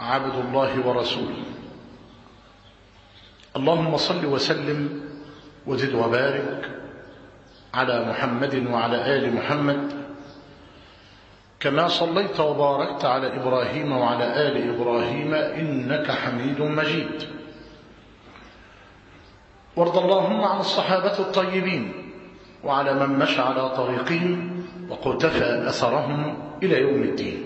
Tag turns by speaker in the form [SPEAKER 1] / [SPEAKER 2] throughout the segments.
[SPEAKER 1] عبد الله ورسوله. اللهم صل وسلم وزد وبارك على محمد وعلى آل محمد كما صليت وباركت على إبراهيم وعلى آل إبراهيم إنك حميد مجيد. وارض اللهم عن الصحابة الطيبين وعلى من مشى على طريقهم وقتفى أثرهم إلى يوم الدين.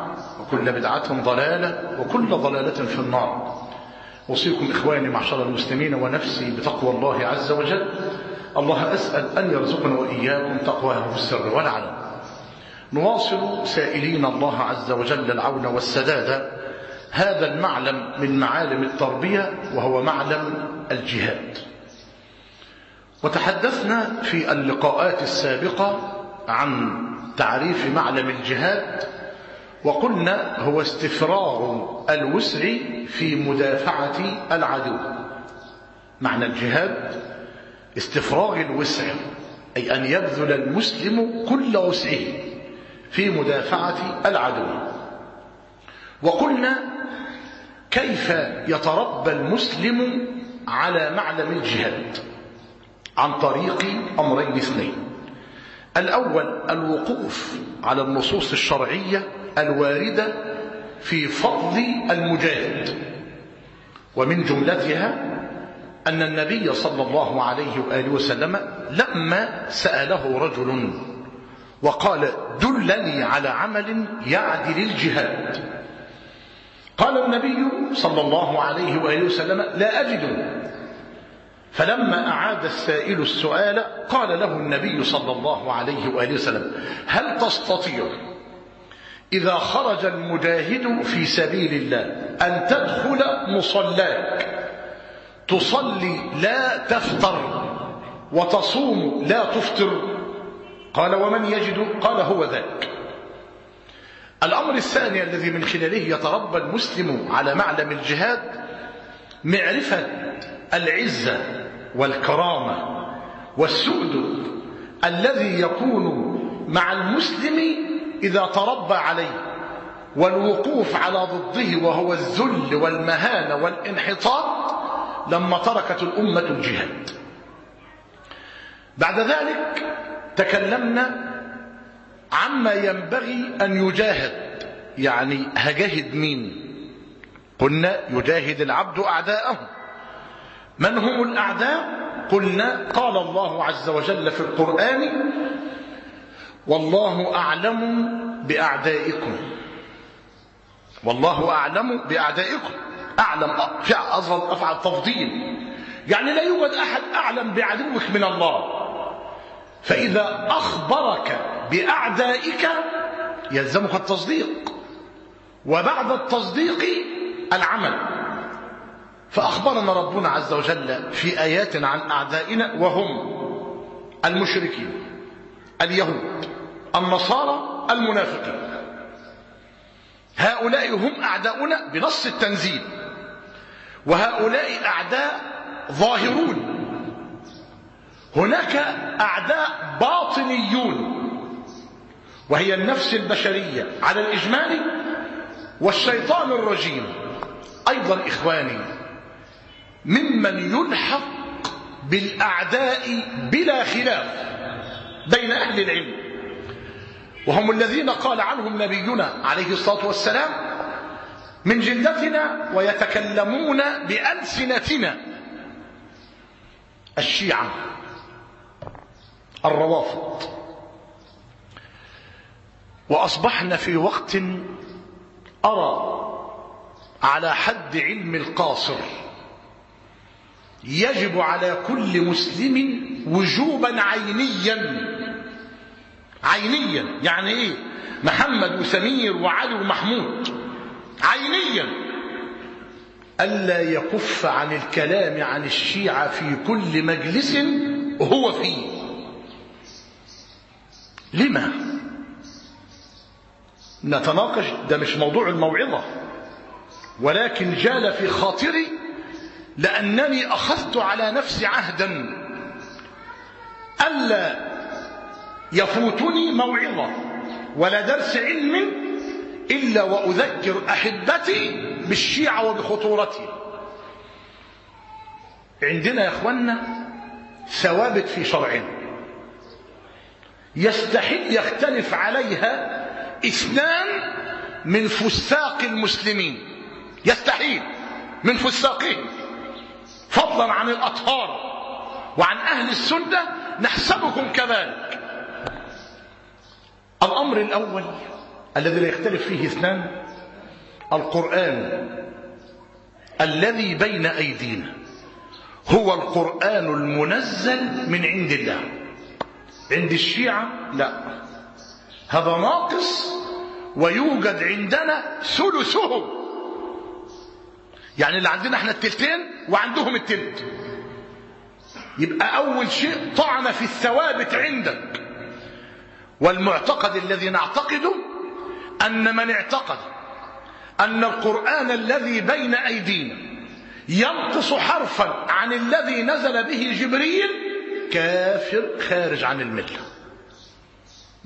[SPEAKER 1] وكل بدعة ضلالة وكل ضلالة في النار. أوصيكم إخواني معشر المسلمين ونفسي بتقوى الله عز وجل. الله أسأل أن يرزقنا وإياكم تقواه في السر والعلم نواصل سائلين الله عز وجل العون والسداد. هذا المعلم من معالم التربية وهو معلم الجهاد. وتحدثنا في اللقاءات السابقة عن تعريف معلم الجهاد وقلنا هو استفراغ الوسع في مدافعة العدو. معنى الجهاد استفراغ الوسع أي أن يبذل المسلم كل وسعه في مدافعة العدو. وقلنا كيف يتربى المسلم على معلم الجهاد عن طريق أمرين اثنين. الأول الوقوف على النصوص الشرعية الواردة في فضل المجاهد. ومن جملتها أن النبي صلى الله عليه وآله وسلم لما سأله رجل وقال دلني على عمل يعدل الجهاد قال النبي صلى الله عليه وآله وسلم لا أجد فلما أعاد السائل السؤال قال له النبي صلى الله عليه وآله وسلم هل تستطيع إذا خرج المجاهد في سبيل الله أن تدخل مصلاك. تصلي لا تفطر وتصوم لا تفطر. قال ومن يجد؟ قال هو ذاك. الأمر الثاني الذي من خلاله يتربى المسلم على معلم الجهاد معرفة العزة والكرامة والسؤدد الذي يكون مع المسلم إذا تربى عليه والوقوف على ضده وهو الذل والمهانة والانحطاط لما تركت الأمة الجهاد. بعد ذلك تكلمنا عما ينبغي أن يجاهد يعني هجاهد مين؟ قلنا يجاهد العبد أعداءه. من هم الأعداء؟ قلنا قال الله عز وجل في القرآن والله أعلم بأعدائكم. والله أعلم بأعدائكم. أعلم أفعل تفضيل. يعني لا يوجد أحد أعلم بعدوك من الله. فإذا أخبرك بأعدائك يلزمك التصديق. وبعد التصديق العمل. فأخبرنا ربنا عز وجل في آيات عن أعدائنا وهم المشركين. اليهود النصارى المنافقين. هؤلاء هم أعداؤنا بنص التنزيل. وهؤلاء أعداء ظاهرون. هناك أعداء باطنيون. وهي النفس البشرية على الإجمال والشيطان الرجيم. أيضا إخواني ممن يلحق بالأعداء بلا خلاف. بين أهل العلم. وهم الذين قال عنهم نبينا عليه الصلاة والسلام من جلدتنا ويتكلمون بألسنتنا. الشيعة الروافض. وأصبحنا في وقت أرى على حد علم القاصر. يجب على كل مسلم وجوبا عينيا عينيا. يعني إيه؟ محمد وسمير وعلي ومحمود. عينيا. ألا يكف عن الكلام عن الشيعة في كل مجلس هو فيه. لما؟ نتناقش ده مش موضوع الموعظة. ولكن جال في خاطري لأنني أخذت على نفسي عهدا. ألا يفوتني موعظة ولا درس علم إلا وأذكر أحبتي بالشيعة وبخطورتها عندنا يا أخوانا ثوابت في شرعنا يستحيل يختلف عليها اثنان من فساق المسلمين. يستحيل من فساقهم. فضلا عن الأطهار وعن أهل السنة نحسبكم كذلك. الأمر الأول الذي لا يختلف فيه اثنان القرآن الذي بين أيدينا هو القرآن المنزل من عند الله. عند الشيعة؟ لا. هذا ناقص ويوجد عندنا ثلثهم يعني اللي عندنا إحنا التلتين وعندهم التلت. يبقى أول شيء طعن في الثوابت عندك. والمعتقد الذي نعتقده أن من اعتقد أن القرآن الذي بين أيدينا ينقص حرفا عن الذي نزل به جبريل كافر خارج عن الملة.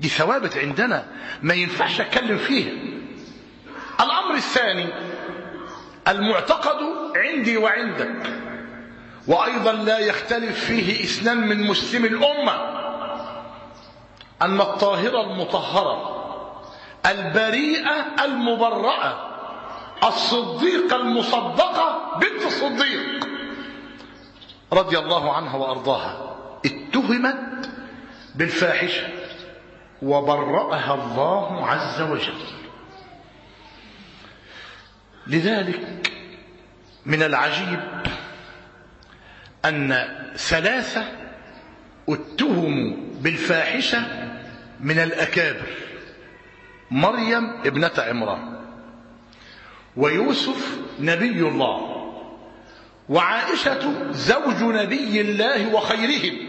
[SPEAKER 1] دي ثوابت عندنا ما ينفعش أتكلم فيها. الأمر الثاني المعتقد عندي وعندك وأيضا لا يختلف فيه إثنان من مسلم الأمة. ان الطاهره المطهرة البريئة المبرأة الصديقة المصدقة بنت الصديق رضي الله عنها وأرضاها اتهمت بالفاحشة وبرأها الله عز وجل. لذلك من العجيب أن ثلاثة اتهموا بالفاحشة من الأكابر. مريم ابنة عمران. ويوسف نبي الله. وعائشة زوج نبي الله وخيرهم.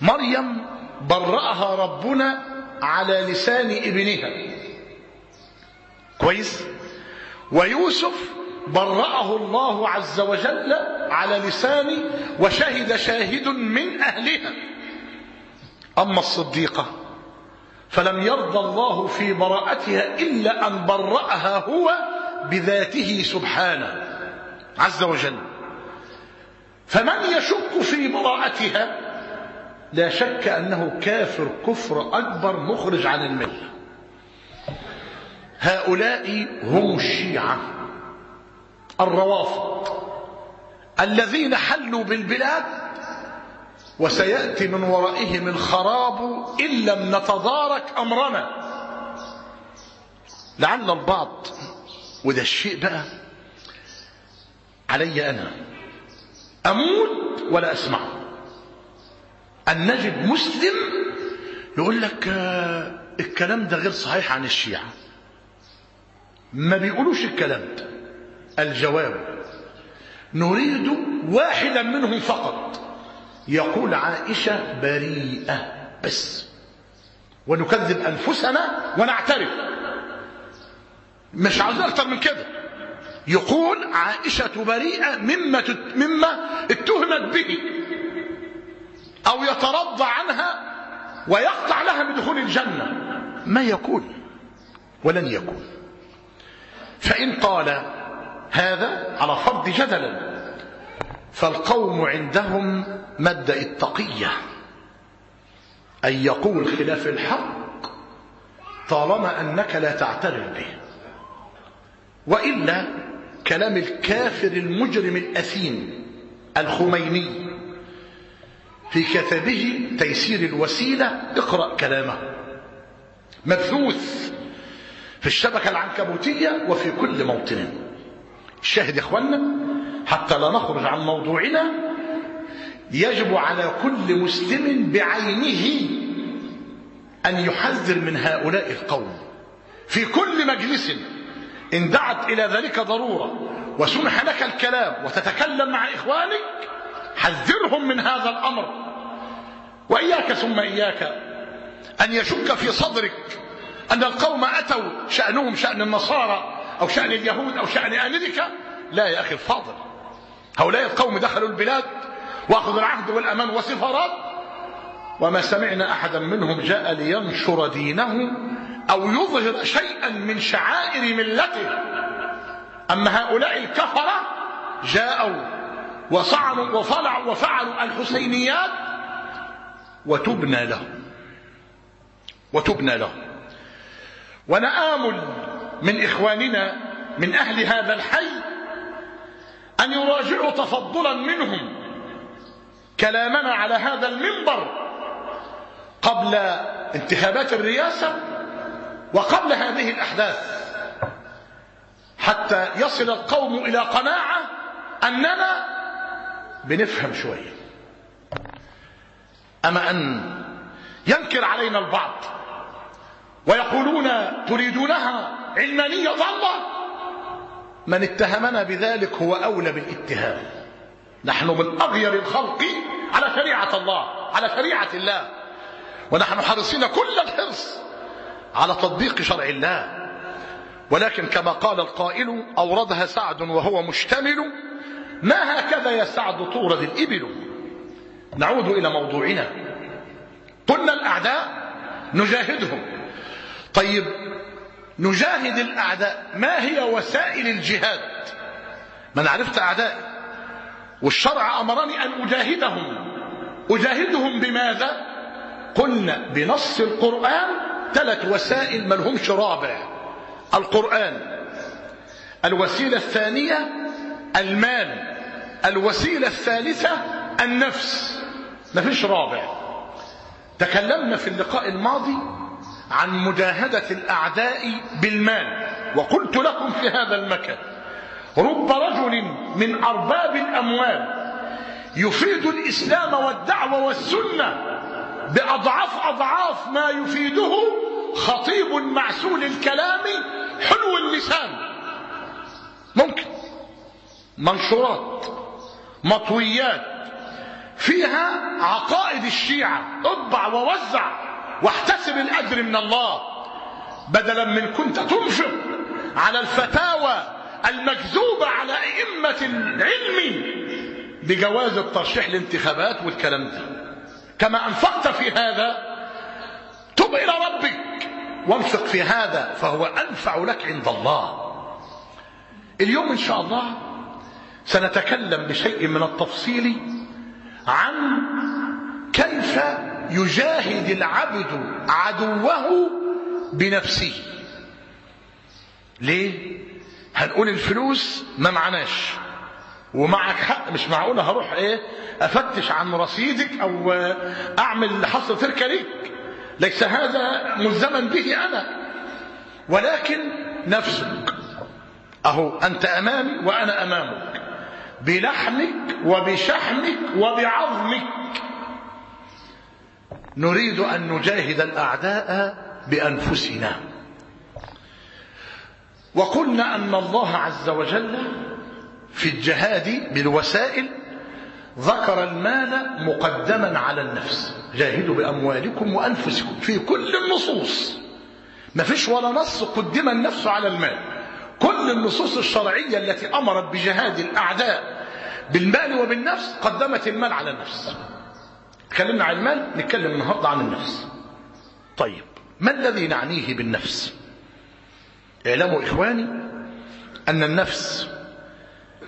[SPEAKER 1] مريم برأها ربنا على لسان ابنها. كويس؟ ويوسف برأه الله عز وجل على لسان وشهد شاهد من أهلها. أما الصديقة فلم يرضى الله في براءتها إلا أن برأها هو بذاته سبحانه عز وجل. فمن يشك في براءتها؟ لا شك أنه كافر كفر أكبر مخرج عن الملة. هؤلاء هم الشيعة الروافض الذين حلوا بالبلاد وسيأتي من ورائهم الخراب إن لم نتدارك أمرنا. لعل البعض وده الشيء بقى علي أنا أموت ولا أسمعه. أن نجد مسلم يقول لك الكلام ده غير صحيح عن الشيعة. ما بيقولوش الكلام ده. الجواب نريد واحدا منهم فقط. يقول عائشة بريئة بس. ونكذب أنفسنا ونعترف. مش عاوزين أكتر من كده. يقول عائشة بريئة مما مما اتهمت به. أو يترضى عنها ويقطع لها بدخول الجنة. ما يكون ولن يكون. فإن قال هذا على فرض جدلا. فالقوم عندهم مبدأ التقية أن يقول خلاف الحق طالما أنك لا تعترف به. وإلا كلام الكافر المجرم الأثيم الخميني في كتبه تيسير الوسيلة اقرأ كلامه. مبثوث في الشبكة العنكبوتية وفي كل موطن. الشاهد يا اخوانا حتى لا نخرج عن موضوعنا يجب على كل مسلم بعينه أن يحذر من هؤلاء القوم. في كل مجلس إن دعت إلى ذلك ضرورة وسمح لك الكلام وتتكلم مع إخوانك حذرهم من هذا الأمر. وإياك ثم إياك أن يشك في صدرك أن القوم أتوا شأنهم شأن النصارى أو شأن اليهود أو شأن أمريكا لا يا أخي الفاضل. هؤلاء القوم دخلوا البلاد وأخذوا العهد والأمان وسفارات وما سمعنا أحدا منهم جاء لينشر دينه أو يظهر شيئا من شعائر ملته. أما هؤلاء الكفرة جاءوا وصعدوا وفلعوا وفعلوا الحسينيات وتبنى لهم. وتبنى لهم. ونآمل من إخواننا من أهل هذا الحي أن يراجعوا تفضلا منهم كلامنا على هذا المنبر قبل انتخابات الرئاسة وقبل هذه الأحداث حتى يصل القوم إلى قناعة أننا بنفهم شوية أما أن ينكر علينا البعض ويقولون تريدونها علمانية ضالة من اتهمنا بذلك هو أولى بالاتهام. نحن من أغير الخلق على شريعة الله على شريعة الله. ونحن حريصين كل الحرص على تطبيق شرع الله. ولكن كما قال القائل أوردها سعد وهو مشتمل ما هكذا يا سعد تورد الإبل؟ نعود إلى موضوعنا. قلنا الأعداء نجاهدهم. طيب نجاهد الأعداء. ما هي وسائل الجهاد؟ من عرفت أعدائي والشرع أمرني أن أجاهدهم. أجاهدهم بماذا؟ قلنا بنص القرآن ثلاث وسائل ما لهمش رابع. القرآن الوسيلة الثانية المال الوسيلة الثالثة النفس. ما فيش رابع. تكلمنا في اللقاء الماضي عن مجاهدة الأعداء بالمال وقلت لكم في هذا المكان رب رجل من أرباب الأموال يفيد الإسلام والدعوة والسنة بأضعاف أضعاف ما يفيده خطيب معسول الكلام حلو اللسان. ممكن. منشورات مطويات فيها عقائد الشيعة اطبع ووزع. واحتسب الأجر من الله. بدلا من كنت تنفق على الفتاوى المكذوبة على أئمة العلم بجواز الترشيح الانتخابات والكلام ده. كما أنفقت في هذا تب إلى ربك وانفق في هذا فهو أنفع لك عند الله. اليوم إن شاء الله سنتكلم بشيء من التفصيل عن كيف يجاهد العبد عدوه بنفسه. ليه؟ هنقول الفلوس ما معناش. ومعك حق مش معقولة هروح إيه؟ أفتش عن رصيدك أو أعمل حصر تركة ليك. ليس هذا ملزما به أنا. ولكن نفسك. أهو أنت أمامي وأنا أمامك. بلحمك وبشحمك وبعظمك. نريد أن نجاهد الأعداء بأنفسنا. وقلنا أن الله عز وجل في الجهاد بالوسائل ذكر المال مقدما على النفس. جاهدوا بأموالكم وأنفسكم في كل النصوص. ما فيش ولا نص قدم النفس على المال. كل النصوص الشرعية التي أمرت بجهاد الأعداء بالمال وبالنفس قدمت المال على النفس. تكلمنا عن المال نتكلم النهاردة عن النفس. طيب ما الذي نعنيه بالنفس؟ اعلموا إخواني أن النفس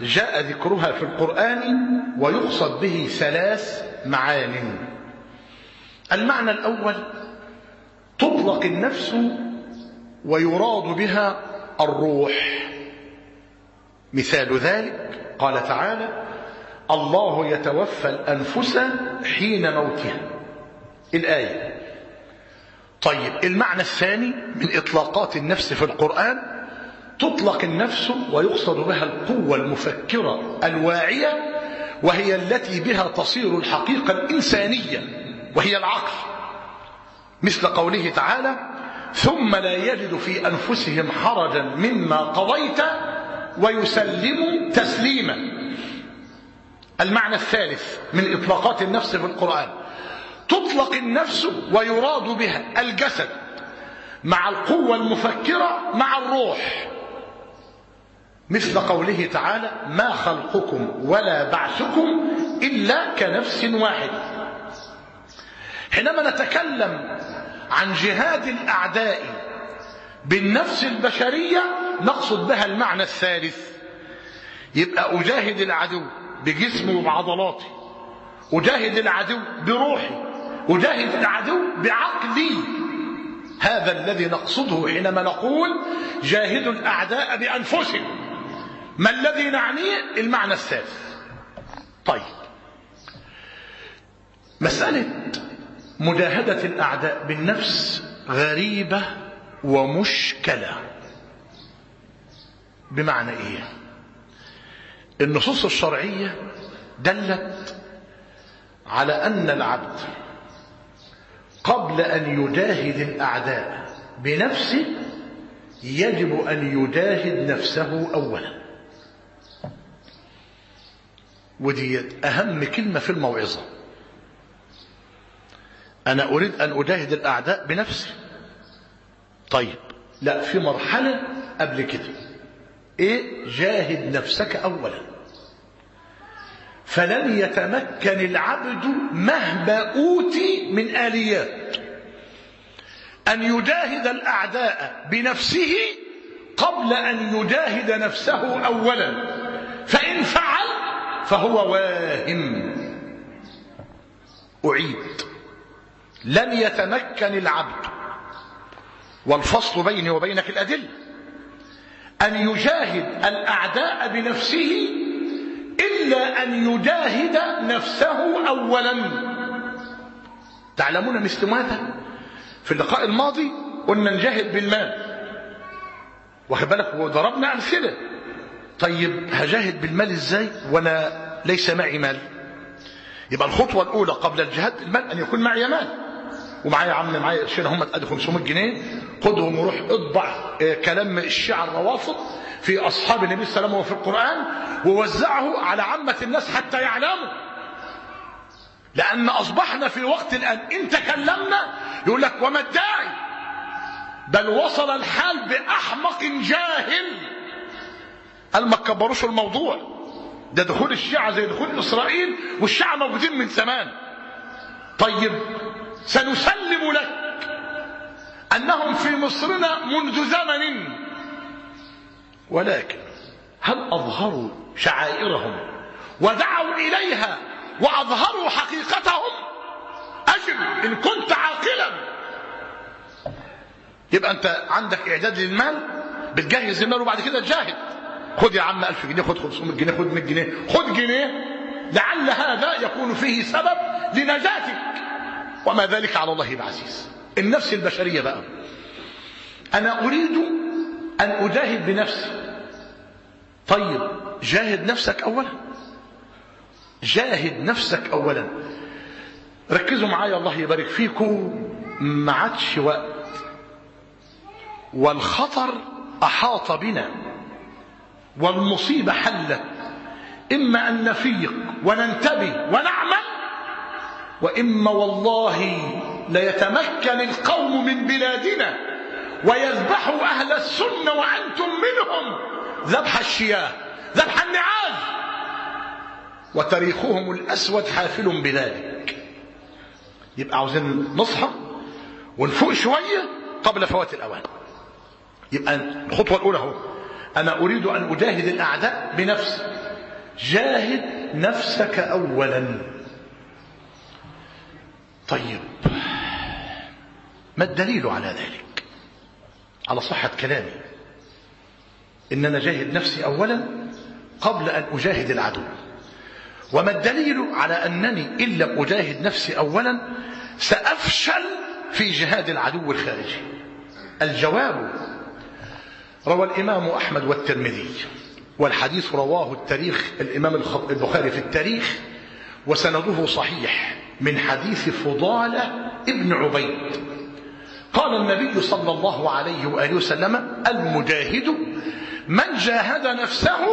[SPEAKER 1] جاء ذكرها في القرآن ويقصد به ثلاث معان. المعنى الأول تطلق النفس ويراد بها الروح. مثال ذلك قال تعالى الله يتوفى الأنفس حين موتها. الآية. طيب المعنى الثاني من إطلاقات النفس في القرآن تطلق النفس ويقصد بها القوة المفكرة الواعية وهي التي بها تصير الحقيقة الإنسانية وهي العقل. مثل قوله تعالى ثم لا يجد في أنفسهم حرجا مما قضيت ويسلموا تسليما. المعنى الثالث من إطلاقات النفس في القرآن. تطلق النفس ويراد بها الجسد مع القوة المفكرة مع الروح. مثل قوله تعالى ما خلقكم ولا بعثكم إلا كنفس واحدة حينما نتكلم عن جهاد الأعداء بالنفس البشرية نقصد بها المعنى الثالث. يبقى أجاهد العدو. بجسمي وبعضلاتي. أجاهد العدو بروحي. أجاهد العدو بعقلي. هذا الذي نقصده حينما نقول جاهدوا الأعداء بأنفسهم. ما الذي نعنيه؟ المعنى الثالث. طيب. مسألة مجاهدة الأعداء بالنفس غريبة ومشكلة. بمعنى إيه؟ النصوص الشرعية دلت على أن العبد قبل أن يجاهد الأعداء بنفسه يجب أن يجاهد نفسه أولا. ودي أهم كلمة في الموعظة. أنا أريد أن أجاهد الأعداء بنفسي. طيب لا في مرحلة قبل كده. إيه؟ جاهد نفسك أولا. فلن يتمكن العبد مهما أوتي من آليات. أن يجاهد الأعداء بنفسه قبل أن يجاهد نفسه أولا. فإن فعل فهو واهم. أعيد. لن يتمكن العبد والفصل بيني وبينك الأدلة أن يجاهد الأعداء بنفسه إلا أن يجاهد نفسه أولا. تعلمون مثل ماذا في اللقاء الماضي قلنا نجاهد بالمال. واخد بالك؟ وضربنا أمثلة. طيب هجاهد بالمال إزاي؟ وأنا ليس معي مال. يبقى الخطوة الأولى قبل الجهاد المال أن يكون معي مال. ومعايا يا عم معايا قرشين هم ادي 500 جنيه خدهم وروح اطبع كلام الشيعة الروافض. في أصحاب النبي صلى الله عليه وسلم وفي القرآن ووزعه على عامة الناس حتى يعلموا. لأن أصبحنا في وقت الآن إن تكلمنا يقول لك وما الداعي؟ بل وصل الحال بأحمق جاهل. قال ما تكبروش الموضوع. ده دخول الشيعة زي دخول إسرائيل والشيعة موجودين من زمان. طيب سنسلم لك أنهم في مصرنا منذ زمن ولكن هل أظهروا شعائرهم ودعوا إليها وأظهروا حقيقتهم؟ أجل إن كنت عاقلا. يبقى أنت عندك إعداد للمال بتجهز المال وبعد كده تجاهد خد يا عم 1000 جنيه خد 500 جنيه خد 100 جنيه خد جنيه. لعل هذا يكون فيه سبب لنجاتك. وما ذلك على الله بعزيز النفس البشرية بقى. أنا أريد أن أجاهد بنفسي. طيب جاهد نفسك أولا. جاهد نفسك أولا. ركزوا معايا الله يبارك فيكم. ما عادش وقت. والخطر أحاط بنا. والمصيبة حلت. إما أن نفيق وننتبه ونعمل وإما والله ليتمكن القوم من بلادنا ويذبحوا أهل السنة وأنتم منهم. ذبح الشياه ذبح النعاج وتاريخهم الأسود حافل بذلك. يبقى عاوزين نصحى ونفوق شوية قبل فوات الأوان. يبقى الخطوة الأولى هو أنا أريد أن أجاهد الأعداء بنفسي. جاهد نفسك أولا. طيب. ما الدليل على ذلك؟ على صحة كلامي. إن أنا جاهد نفسي أولا قبل أن أجاهد العدو. وما الدليل على أنني إن لم أجاهد نفسي أولا سأفشل في جهاد العدو الخارجي؟ الجواب روى الإمام أحمد والترمذي والحديث رواه التاريخ الإمام البخاري في التاريخ وسنده صحيح من حديث فضالة ابن عبيد. قال النبي صلى الله عليه وآله وسلم المجاهد من جاهد نفسه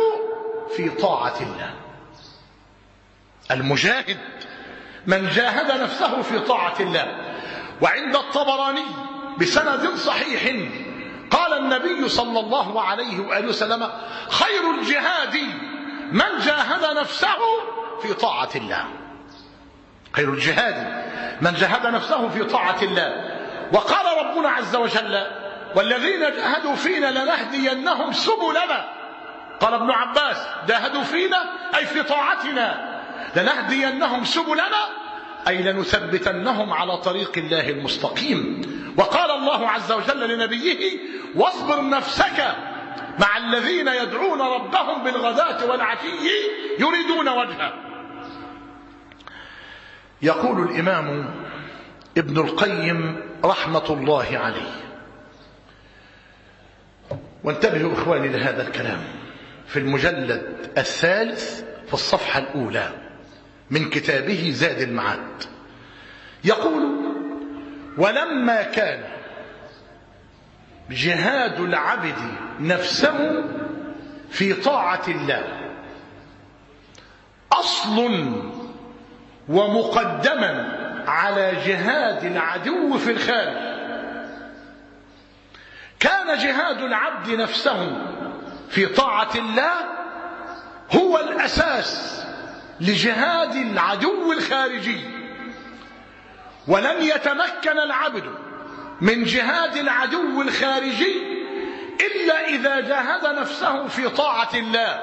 [SPEAKER 1] في طاعة الله. المجاهد من جاهد نفسه في طاعة الله. وعند الطبراني بسند صحيح قال النبي صلى الله عليه وآله وسلم خير الجهاد من جاهد نفسه في طاعة الله. خير الجهاد من جاهد نفسه في طاعة الله. وقال ربنا عز وجل والذين جاهدوا فينا لنهدينهم سبلنا. قال ابن عباس جاهدوا فينا أي في طاعتنا. لنهدينهم سبلنا أي لنثبتنهم على طريق الله المستقيم. وقال الله عز وجل لنبيه واصبر نفسك مع الذين يدعون ربهم بالغداة والعشي يريدون وجهه. يقول الإمام ابن القيم رحمة الله عليه وانتبهوا إخواني لهذا الكلام. في المجلد الثالث في الصفحة الأولى من كتابه زاد المعاد. يقول ولما كان جهاد العبد نفسه في طاعة الله أصل ومقدما على جهاد العدو في الخارج كان جهاد العبد نفسه في طاعة الله هو الأساس لجهاد العدو الخارجي. ولن يتمكن العبد من جهاد العدو الخارجي إلا إذا جاهد نفسه في طاعة الله.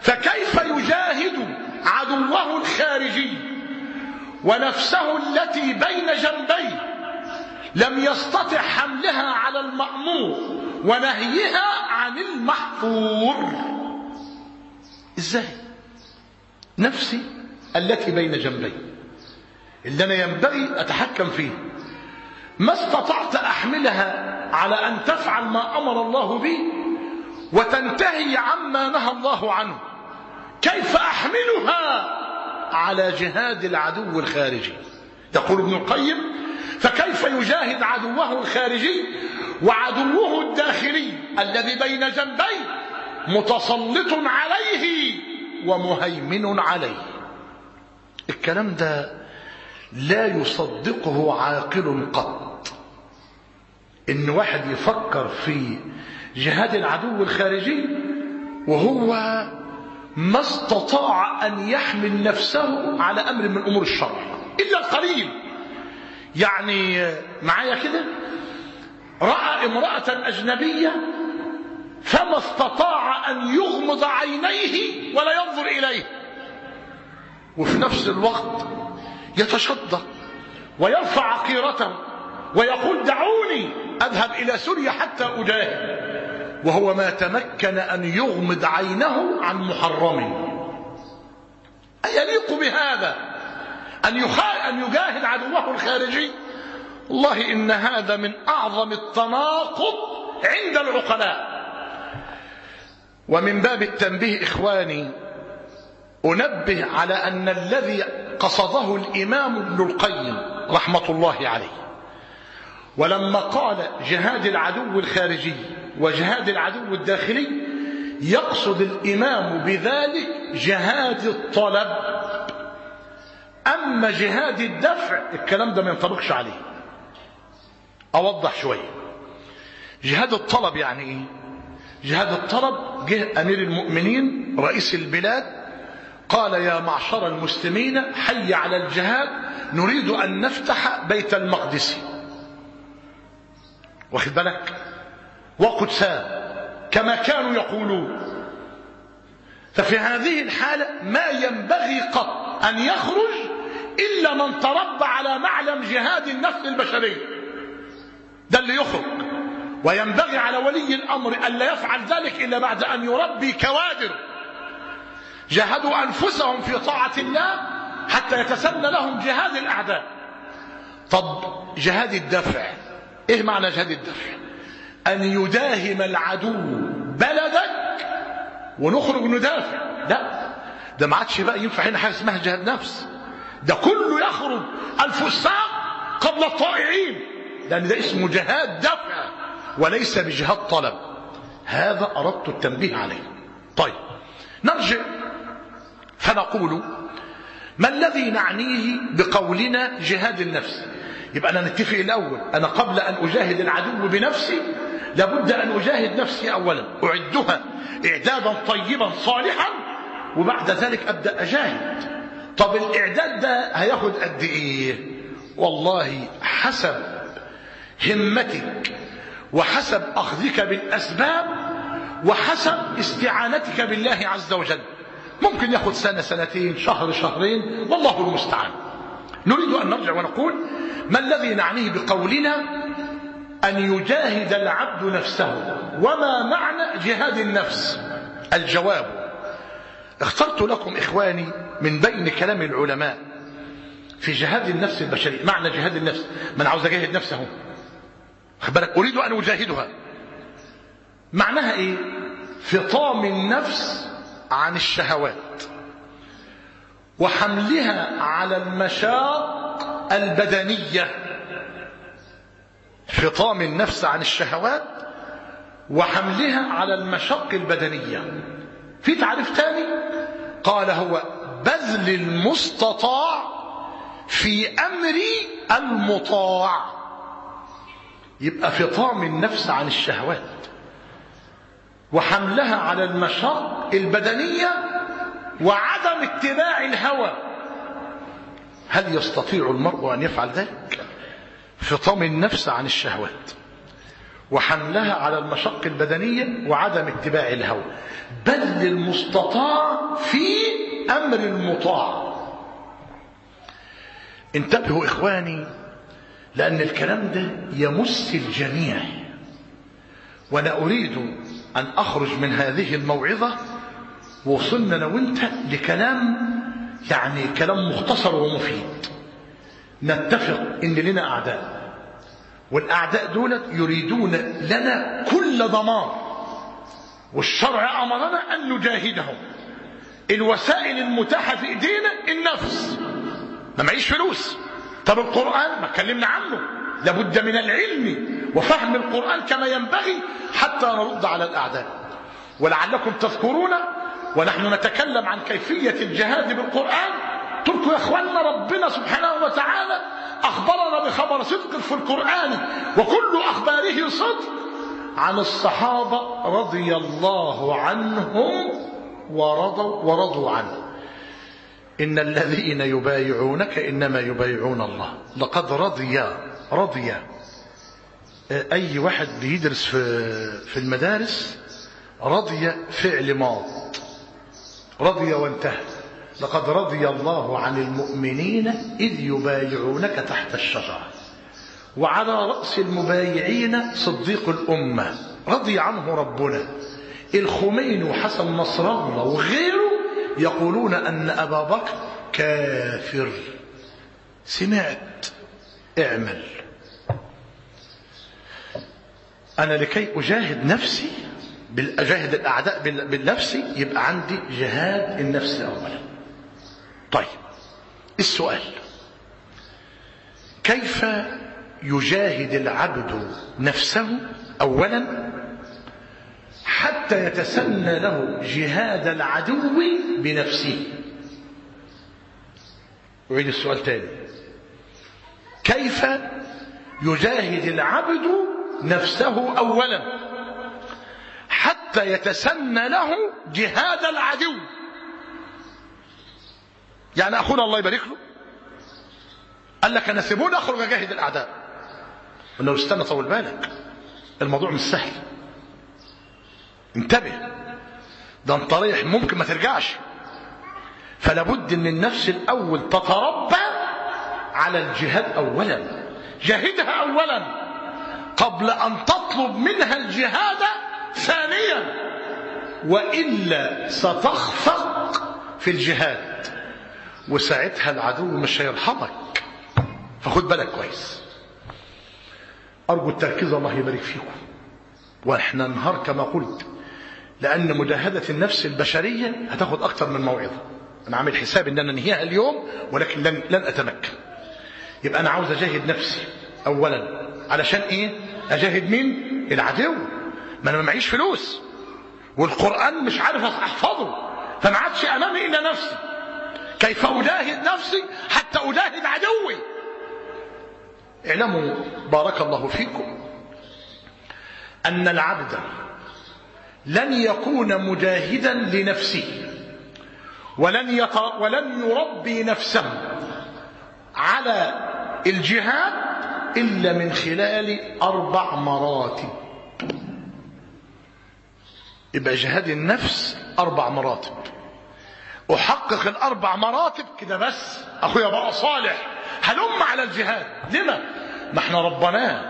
[SPEAKER 1] فكيف يجاهد عدوه الخارجي ونفسه التي بين جنبيه لم يستطع حملها على المأمور ونهيها عن المحظور إزاي؟ نفسي التي بين جنبي اللي أنا ينبغي أتحكم فيه. ما استطعت أحملها على أن تفعل ما أمر الله به وتنتهي عما نهى الله عنه. كيف أحملها على جهاد العدو الخارجي؟ يقول ابن القيم فكيف يجاهد عدوه الخارجي وعدوه الداخلي الذي بين جنبيه متسلط عليه ومهيمن عليه؟ الكلام ده لا يصدقه عاقل قط. إن واحد يفكر في جهاد العدو الخارجي وهو ما استطاع أن يحمل نفسه على أمر من أمور الشرع إلا القليل. يعني معايا كده؟ رأى امرأة أجنبية فما استطاع أن يغمض عينيه ولا ينظر إليه. وفي نفس الوقت يتشدق ويرفع عقيرته ويقول دعوني أذهب إلى سوريا حتى أجاهد. وهو ما تمكن أن يغمض عينه عن محرم أيليق بهذا؟ أن, أن يجاهد عدوه الخارجي. والله إن هذا من أعظم التناقض عند العقلاء. ومن باب التنبيه إخواني أنبه على أن الذي قصده الإمام ابن القيم رحمة الله عليه. ولما قال جهاد العدو الخارجي وجهاد العدو الداخلي يقصد الإمام بذلك جهاد الطلب. أما جهاد الدفع الكلام ده ما ينطبقش عليه. أوضح شوية جهاد الطلب يعني إيه؟ جهاد الطلب جه أمير المؤمنين رئيس البلاد قال يا معشر المسلمين حي على الجهاد نريد أن نفتح بيت المقدس. واخد بالك؟ وقدسان كما كانوا يقولون. ففي هذه الحالة ما ينبغي قط أن يخرج إلا من تربى على معلم جهاد النفس البشري. ده اللي يخرج. وينبغي على ولي الأمر ألا يفعل ذلك إلا بعد أن يربي كوادر. جاهدوا أنفسهم في طاعة الله حتى يتسنى لهم جهاد الأعداء. طب جهاد الدفع إيه معنى جهاد الدفع؟ أن يداهم العدو بلدك ونخرج ندافع. لا ده ما عادش بقى ينفع هنا حاجة اسمها جهاد نفس. ده كله يخرج الفساق قبل الطائعين. لأن ده اسمه جهاد دفع وليس بجهاد طلب. هذا أردت التنبيه عليه. طيب نرجع. فنقول ما الذي نعنيه بقولنا جهاد النفس؟ يبقى أنا نتفق الأول. أنا قبل أن أجاهد العدو بنفسي لابد أن أجاهد نفسي أولا. أعدها إعدادا طيبا صالحا وبعد ذلك أبدأ أجاهد. طب الإعداد ده هياخد قد إيه؟ والله حسب همتك وحسب أخذك بالأسباب وحسب استعانتك بالله عز وجل. ممكن ياخد سنة سنتين شهر شهرين والله المستعان. نريد أن نرجع ونقول ما الذي نعنيه بقولنا؟ أن يجاهد العبد نفسه. وما معنى جهاد النفس؟ الجواب اخترت لكم إخواني من بين كلام العلماء في جهاد النفس البشري. معنى جهاد النفس. من عاوز أجاهد نفسه. بالك أريد أن أجاهدها. معناها إيه؟ فطام النفس عن الشهوات وحملها على المشاق البدنية. فطام النفس عن الشهوات وحملها على المشق البدنية. في تعريف ثاني؟ قال هو بذل المستطاع في أمر المطاع. يبقى فطام النفس عن الشهوات. وحملها على المشق البدنية وعدم اتباع الهوى. هل يستطيع المرء أن يفعل ذلك؟ فطام النفس عن الشهوات. وحملها على المشق البدنية وعدم اتباع الهوى. بل المستطاع في أمر المطاع. انتبهوا إخواني لأن الكلام ده يمس الجميع. وأنا أريد أن أخرج من هذه الموعظة وصلنا أنا وأنت لكلام يعني كلام مختصر ومفيد. نتفق إن لنا أعداء. والأعداء دول يريدون لنا كل ضمان والشرع أمرنا أن نجاهدهم. الوسائل المتاحة في إيدينا النفس. ما معيش فلوس. طب القرآن؟ ما اتكلمنا عنه. لابد من العلم وفهم القرآن كما ينبغي حتى نرد على الأعداء. ولعلكم تذكرون ونحن نتكلم عن كيفية الجهاد بالقرآن. تركوا يا إخواننا ربنا سبحانه وتعالى أخبرنا بخبر صدق في القرآن وكل أخباره صدق. عن الصحابة رضي الله عنهم ورضوا, ورضوا عنه. إن الذين يبايعونك إنما يبايعون الله. لقد رضي رضي. أي واحد بيدرس في المدارس رضي فعل ماض رضي وانتهى. لقد رضي الله عن المؤمنين إذ يبايعونك تحت الشجرة. وعلى رأس المبايعين صديق الأمة رضي عنه ربنا. الخمين وحسن نصر الله وغيره يقولون أن أبا بكر كافر. سمعت اعمل. أنا لكي أجاهد نفسي أجاهد الأعداء بالنفس يبقى عندي جهاد النفس أولا طيب السؤال. كيف يجاهد العبد نفسه أولا حتى يتسنى له جهاد العدو بنفسه؟ أعيد السؤال تاني. كيف يجاهد العبد نفسه أولا حتى يتسنى له جهاد العدو؟ يعني أخونا الله يبارك له. قال لك أنا سيبوني أخرج أجاهد الأعداء. قلنا له استنى طول بالك. الموضوع مش سهل. انتبه. ده انت رايح ممكن ما ترجعش. فلا بد إن النفس الأول تتربى على الجهاد اولا. جاهدها اولا. قبل أن تطلب منها الجهاد ثانيا. وإلا ستخفق في الجهاد. وساعتها العدو مش هيرحمك. فخد بالك كويس. أرجو التركيز الله يبارك فيكم. وإحنا نهار كما قلت لأن مجاهدة النفس البشرية هتاخد أكتر من موعظة. أنا عامل حساب ان أنا انهيها اليوم ولكن لن, لن أتمكن. يبقى أنا عاوز أجاهد نفسي. اولا علشان إيه؟ أجاهد مين؟ العدو. ما أنا ما معيش فلوس. والقرآن مش عارف أحفظه. فما عادش أمامي إلا نفسي. كيف اجاهد نفسي حتى اجاهد عدوي اعلموا بارك الله فيكم أن العبد لن يكون مجاهدا لنفسه ولن. ولن يربي نفسه على الجهاد إلا من خلال أربع مراتب يبقى جهاد النفس أربع مراتب أحقق الأربع مراتب كده بس. أخويا بقى صالح. هلم على الجهاد. لما؟ ما إحنا ربناه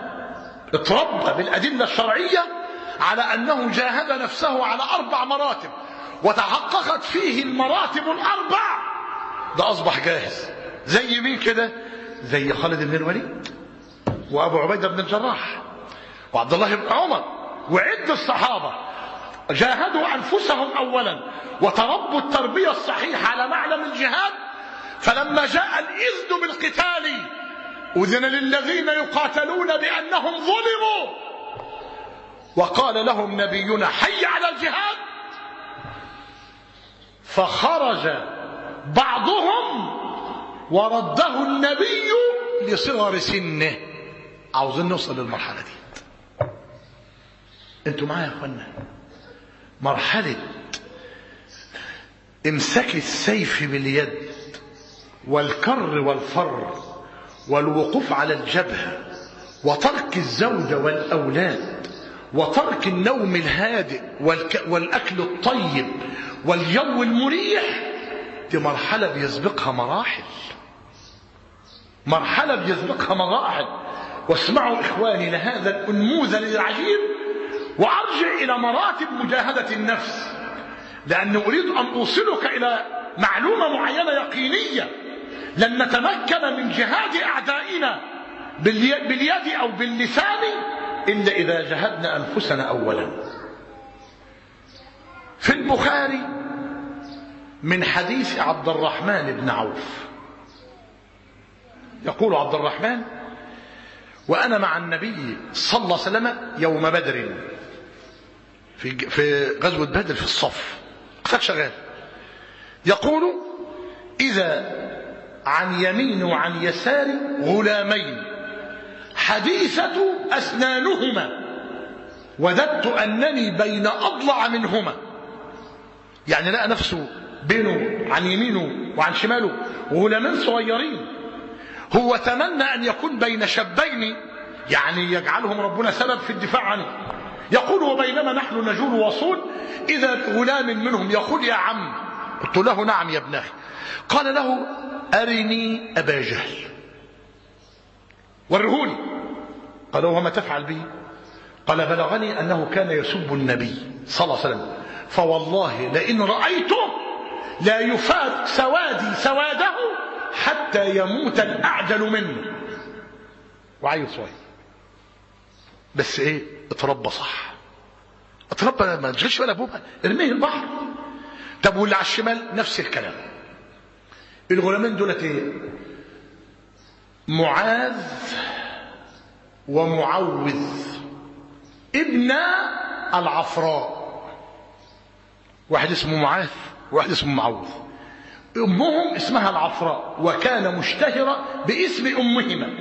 [SPEAKER 1] اتربى بالأدلة الشرعية على أنه جاهد نفسه على أربع مراتب وتحققت فيه المراتب الأربع. ده أصبح جاهز. زي مين كده؟ زي خالد بن الوليد وأبو عبيدة بن الجراح وعبد الله بن عمر وعد الصحابة. جاهدوا أنفسهم اولا. وتربوا التربية الصحيحة على معلم الجهاد. فلما جاء الإذن بالقتال أذن للذين يقاتلون بأنهم ظلموا. وقال لهم نبينا حي على الجهاد. فخرج بعضهم ورده النبي لصغر سنه. عاوزين نوصل للمرحلة دي. أنتوا معايا يا أخوانا؟ مرحلة. امساك السيف باليد والكر والفر والوقوف على الجبهة وترك الزوجه والأولاد وترك النوم الهادئ والأكل الطيب والجو المريح دي مرحلة بيسبقها مراحل. مرحلة بيسبقها مراحل. واسمعوا إخواني لهذا الأنموذج العجيب. وأرجع إلى مراتب مجاهدة النفس. لاني أريد أن أوصلك إلى معلومة معينة يقينية. لن نتمكن من جهاد أعدائنا باليد أو باللسان إلا إذا جهدنا أنفسنا اولا. في البخاري من حديث عبد الرحمن بن عوف. يقول عبد الرحمن وأنا مع النبي صلى الله عليه وسلم يوم بدر. في في غزوة بدر في الصف. قد شغال. يقول إذا عن يمين وعن يسار غلامين. حديثة أسنانهما. وددت أنني بين أضلع منهما. يعني لقى نفسه بينه عن يمينه وعن شماله غلامين صغيرين. هو تمنى أن يكون بين شابين يعني يجعلهم ربنا سبب في الدفاع عنه. يقول وبينما نحن نجول وصول إذا غلام منهم يقول يا عم. قلت له نعم يا ابن أخي قال له أرني أبا جهل. ورهوني. قال وما تفعل به قال بلغني أنه كان يسب النبي صلى الله عليه وسلم. فوالله لئن رأيته لا يفاد سوادي سواده حتى يموت الأعجل منه. وعيط شوية بس إيه؟ اتربى صح. اتربى ما تشغلش ولا ابوها ارميه البحر. طب واللي على الشمال؟ نفس الكلام. الغلامين دولت إيه؟ معاذ ومعوذ. ابن العفراء. واحد اسمه معاذ وواحد اسمه معوذ. أمهم اسمها العفراء وكان مشتهرة باسم أمهما.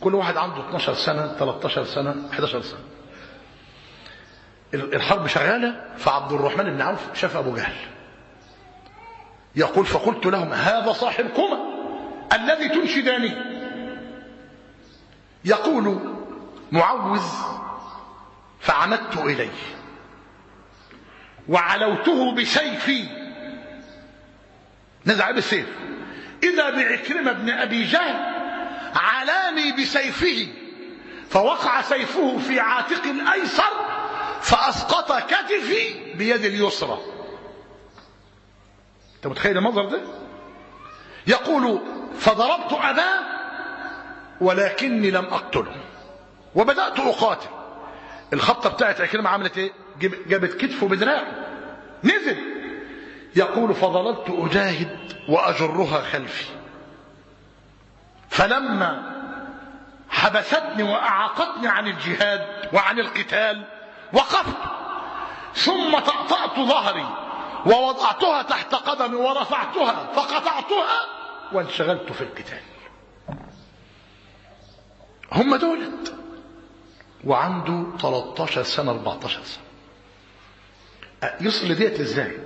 [SPEAKER 1] كل واحد عنده 12 سنة 13 سنة 11 سنة. الحرب شغالة فعبد الرحمن بن عوف شاف أبو جهل. يقول فقلت لهم هذا صاحبكما الذي تنشداني. يقول معوذ فعمدت إليه. وعلوته بسيفي. نزع بالسيف. إذا بعكرمة بن أبي جهل علاني بسيفه فوقع سيفه في عاتق الأيسر فأسقط كتفي بيد اليسرى. أنت متخيل المنظر ده؟ يقول فضربت أباه ولكني لم أقتله. وبدأت أقاتل. الخطة بتاعت عكرمة عملت إيه؟ جابت كتفه بدراعه. نزل. يقول فظللت أجاهد وأجرها خلفي. فلما حبستني وأعاقتني عن الجهاد وعن القتال وقفت. ثم طأطأت ظهري ووضعتها تحت قدمي ورفعتها فقطعتها وانشغلت في القتال. هم دولت وعنده 13 سنة 14 سنة. يصل ديت إزاي؟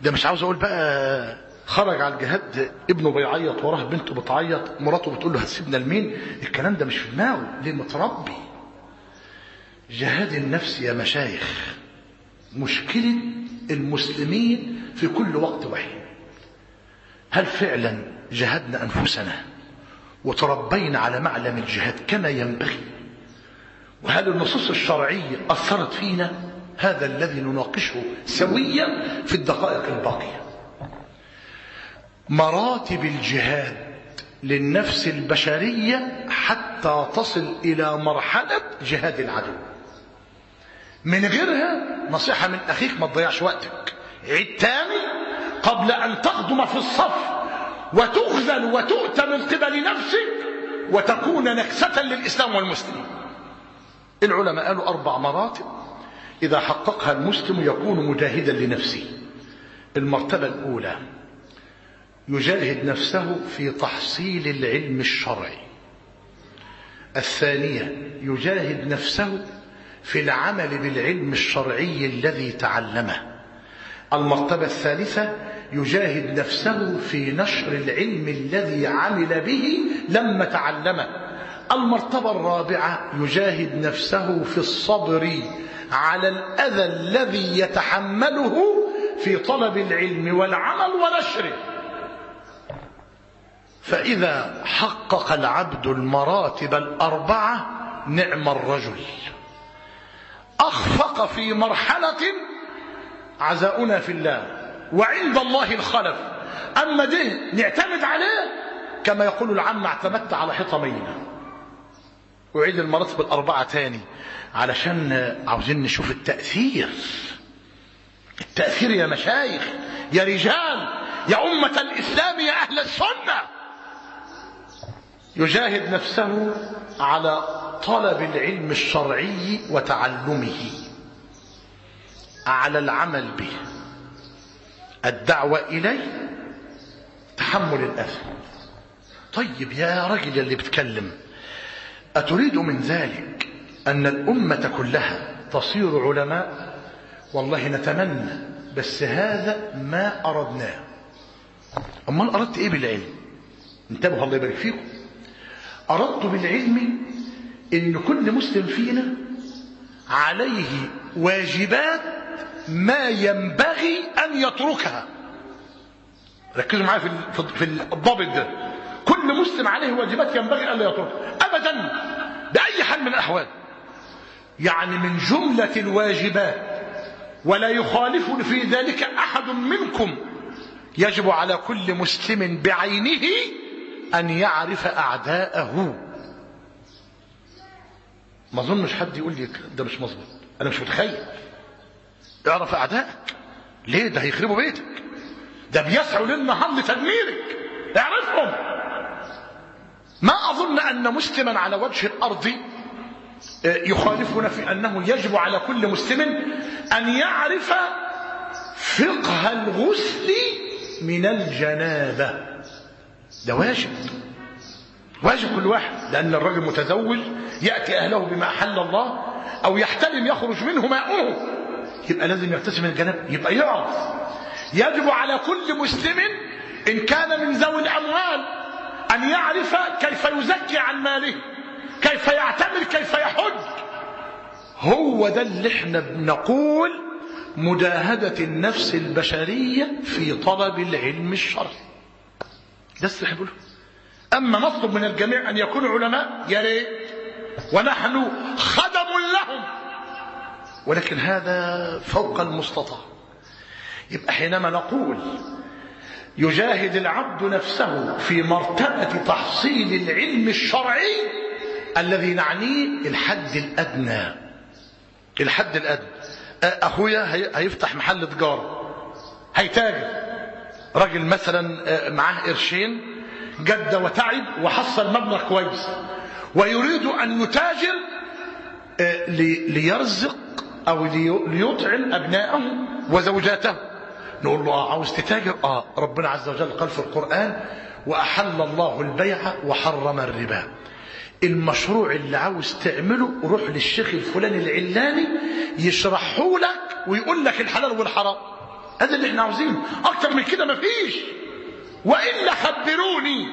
[SPEAKER 1] ده مش عاوز أقول بقى خرج على الجهاد ابنه بيعيط وراه بنته بتعيط مراته بتقول له هتسيبنا لمين؟ الكلام ده مش في دماغه. ليه متربي؟ جهاد النفس يا مشايخ مشكلة المسلمين في كل وقت وحين. هل فعلا جهدنا أنفسنا وتربينا على معلم الجهاد كما ينبغي؟ وهل النصوص الشرعية أثرت فينا؟ هذا الذي نناقشه سويا في الدقائق الباقية. مراتب الجهاد للنفس البشرية حتى تصل إلى مرحلة جهاد العدو. من غيرها نصيحة من أخيك ما تضيعش وقتك. عيد تاني قبل أن تقدم في الصف وتخذل وتؤتى من قبل نفسك وتكون نكسة للإسلام والمسلمين. العلماء قالوا أربع مراتب. إذا حققها المسلم يكون مجاهدا لنفسه. المرتبة الأولى يجاهد نفسه في تحصيل العلم الشرعي. الثانية يجاهد نفسه في العمل بالعلم الشرعي الذي تعلمه. المرتبة الثالثة يجاهد نفسه في نشر العلم الذي عمل به لما تعلمه. المرتبة الرابعة يجاهد نفسه في الصبر على الأذى الذي يتحمله في طلب العلم والعمل ونشره. فإذا حقق العبد المراتب الأربعة نعم الرجل. أخفق في مرحلة عزاؤنا في الله وعند الله الخلف. أما ده نعتمد عليه كما يقول العم اعتمدت على حطمينا. أعيد المراتب الأربعة تاني علشان عاوزين نشوف التأثير. التأثير يا مشايخ يا رجال يا أمة الإسلام يا أهل السنة. يجاهد نفسه على طلب العلم الشرعي وتعلمه. على العمل به. الدعوة إليه تحمل الأذى طيب يا رجل اللي بتكلم أتريد من ذلك أن الأمة كلها تصير علماء؟ والله نتمنى بس هذا ما أردناه. أمال أردت إيه بالعلم؟ انتبهوا الله يبارك فيكم. أردت بالعلم إن كل مسلم فينا عليه واجبات ما ينبغي أن يتركها. ركزوا معايا في الضابط ده. كل مسلم عليه واجبات ينبغي أن لا يتركها. أبدا بأي حال من الأحوال. يعني من جملة الواجبات ولا يخالف في ذلك أحد منكم يجب على كل مسلم بعينه أن يعرف أعداءه. ما أظنش حد يقول لي ده مش مظبوط. أنا مش متخيل. اعرف أعدائك ليه؟ ده هيخربوا بيتك. ده بيسعوا ليل نهار لتدميرك. اعرفهم. ما أظن أن مسلما على وجه الأرض يخالفنا في أنه يجب على كل مسلم أن يعرف فقه الغسل من الجنابة. ده واجب. واجب كل واحد لأن الرجل متزوج يأتي أهله بما أحل الله أو يحتلم يخرج منه ماؤه. يبقى لازم يغتسل من الجناب يبقى يعرف. يجب على كل مسلم إن كان من ذوي الأموال أن يعرف كيف يزكي عن ماله كيف يعتمر كيف يحج. هو ده اللي إحنا بنقول مجاهدة النفس البشرية في طلب العلم الشرعي. ده اللي بقوله. أما نطلب من الجميع أن يكونوا علماء يا ريت. ونحن خدم لهم. ولكن هذا فوق المستطاع. يبقى حينما نقول يجاهد العبد نفسه في مرتبة تحصيل العلم الشرعي الذي نعنيه الحد الأدنى. الحد الأدنى. أخويا هيفتح محل تجارة. هيتاجر. راجل مثلا معاه قرشين جد وتعب وحصل مبلغ كويس ويريد أن يتاجر ليرزق أو ليطعم أبنائه وزوجاته. نقول له آه عاوز تتاجر؟ آه ربنا عز وجل قال في القرآن وأحل الله البيع وحرم الربا. المشروع اللي عاوز تعمله روح للشيخ الفلاني العلاني يشرحه لك ويقول لك الحلال والحرام. هذا اللي إحنا عاوزينه. أكتر من كده مفيش. والا خبروني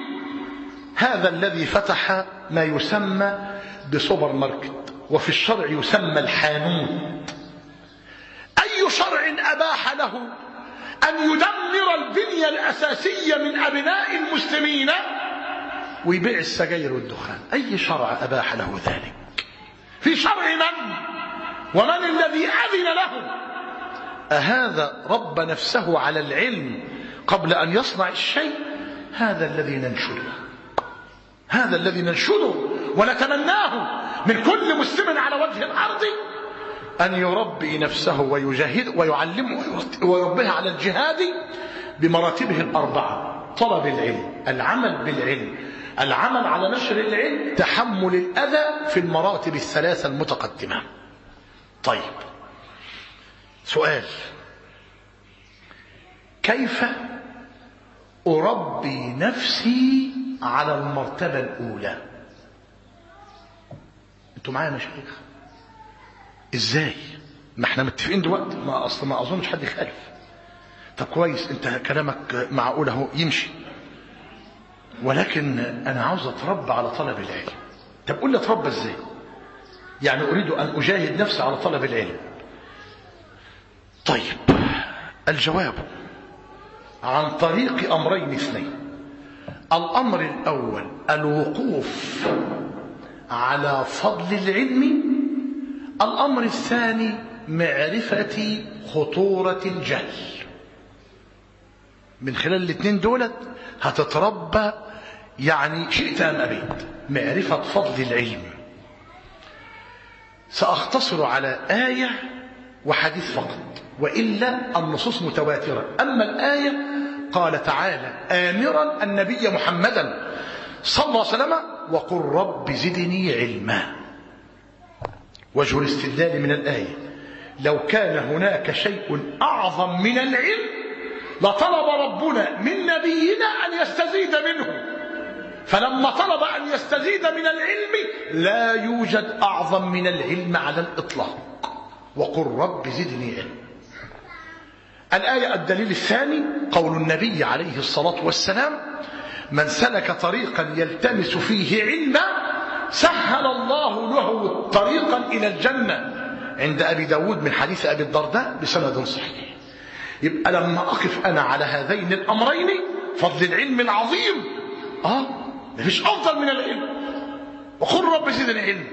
[SPEAKER 1] هذا الذي فتح ما يسمى بسوبر ماركت. وفي الشرع يسمى الحانوت. أي شرع أباح له أن يدمر البنية الأساسية من أبناء المسلمين ويبيع السجاير والدخان. أي شرع أباح له ذلك؟ في شرع من؟ ومن الذي أذن له؟ أهذا رب نفسه على العلم قبل أن يصنع الشيء؟ هذا الذي ننشده. هذا الذي ننشده ونتمناه من كل مسلم على وجه الأرض أن يربي نفسه ويجاهد ويعلمه ويربيه على الجهاد بمراتبه الأربعة. طلب العلم العمل بالعلم العمل على نشر العلم تحمل الأذى في المراتب الثلاثة المتقدمة. طيب. سؤال. كيف أربي نفسي على المرتبة الأولى؟ أنتوا معايا يا إزاي؟ ما إحنا متفقين دلوقتي. ما أصل ما أظنش حد يخالف. طب كويس أنت كلامك معقول أهو يمشي. ولكن أنا عاوز أتربى على طلب العلم. طب قول لي أتربى إزاي؟ يعني أريد أن أجاهد نفسي على طلب العلم. طيب الجواب عن طريق أمرين اثنين. الأمر الأول الوقوف على فضل العلم. الأمر الثاني معرفة خطورة الجهل. من خلال الاثنين دولت هتتربى يعني شئت أم أبيت معرفة فضل العلم. سأختصر على آية وحديث فقط. وإلا النصوص متواترة. أما الآية قال تعالى آمرا النبي محمدا صلى الله عليه وسلم وقل رب زدني علما. وجه الاستدلال من الآية. لو كان هناك شيء أعظم من العلم لطلب ربنا من نبينا أن يستزيد منه. فلما طلب أن يستزيد من العلم لا يوجد أعظم من العلم على الإطلاق. وقل رب زدني علم الآية الدليل الثاني قول النبي عليه الصلاة والسلام من سلك طريقا يلتمس فيه علما سهل الله له طريقا إلى الجنة. عند أبي داود من حديث أبي الدرداء بسند صحيح. يبقى لما أقف أنا على هذين الأمرين فضل العلم العظيم. آه مفيش أفضل من العلم. وقل رب زدني علم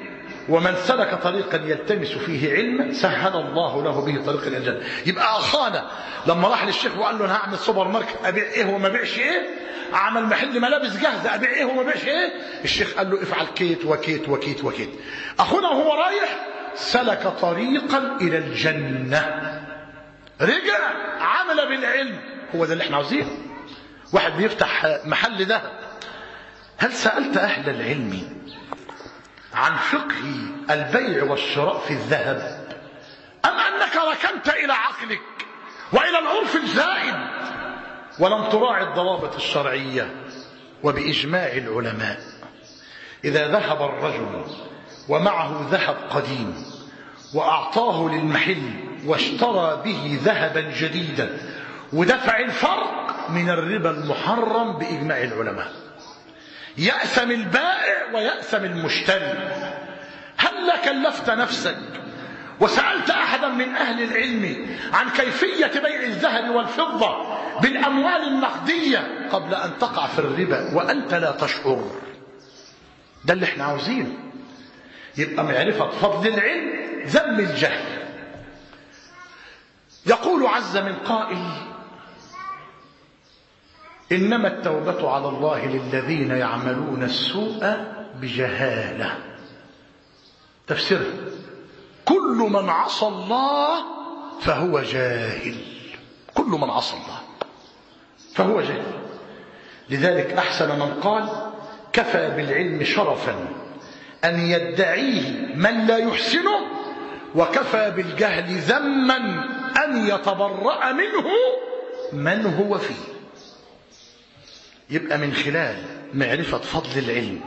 [SPEAKER 1] ومن سلك طريقا يلتمس فيه علما سهل الله له به طريقا إلى الجنه يبقى أخانا لما راح للشيخ وقال له أنا هعمل سوبر ماركت أبيع إيه وما بيعش إيه؟ عمل محل ملابس جاهزة أبيع إيه وما بيعش إيه؟ الشيخ قال له افعل كيت وكيت وكيت وكيت. أخونا وهو رايح سلك طريقا إلى الجنة. رجع عمل بالعلم. هو ده اللي إحنا عاوزينه. واحد بيفتح محل ذهب. هل سألت أهل العلم عن فقه البيع والشراء في الذهب. أم أنك ركنت إلى عقلك وإلى العرف الزائد ولم تراعي الضوابط الشرعية وبإجماع العلماء؟ إذا ذهب الرجل ومعه ذهب قديم وأعطاه للمحل واشترى به ذهبا جديدا ودفع الفرق من الربا المحرم بإجماع العلماء. يأثم البائع ويأثم المشتري. هل كلفت نفسك وسألت أحدا من أهل العلم عن كيفية بيع الذهب والفضة بالأموال النقدية قبل أن تقع في الربا وأنت لا تشعر؟ ده اللي إحنا عاوزينه. يبقى معرفة فضل العلم ذم الجهل. يقول عز من قائل إنما التوبة على الله للذين يعملون السوء بجهالة. تفسير. كل من عصى الله فهو جاهل. كل من عصى الله فهو جاهل. لذلك أحسن من قال كفى بالعلم شرفا أن يدعيه من لا يحسنه وكفى بالجهل ذما أن يتبرأ منه من هو فيه. يبقى من خلال معرفة فضل العلم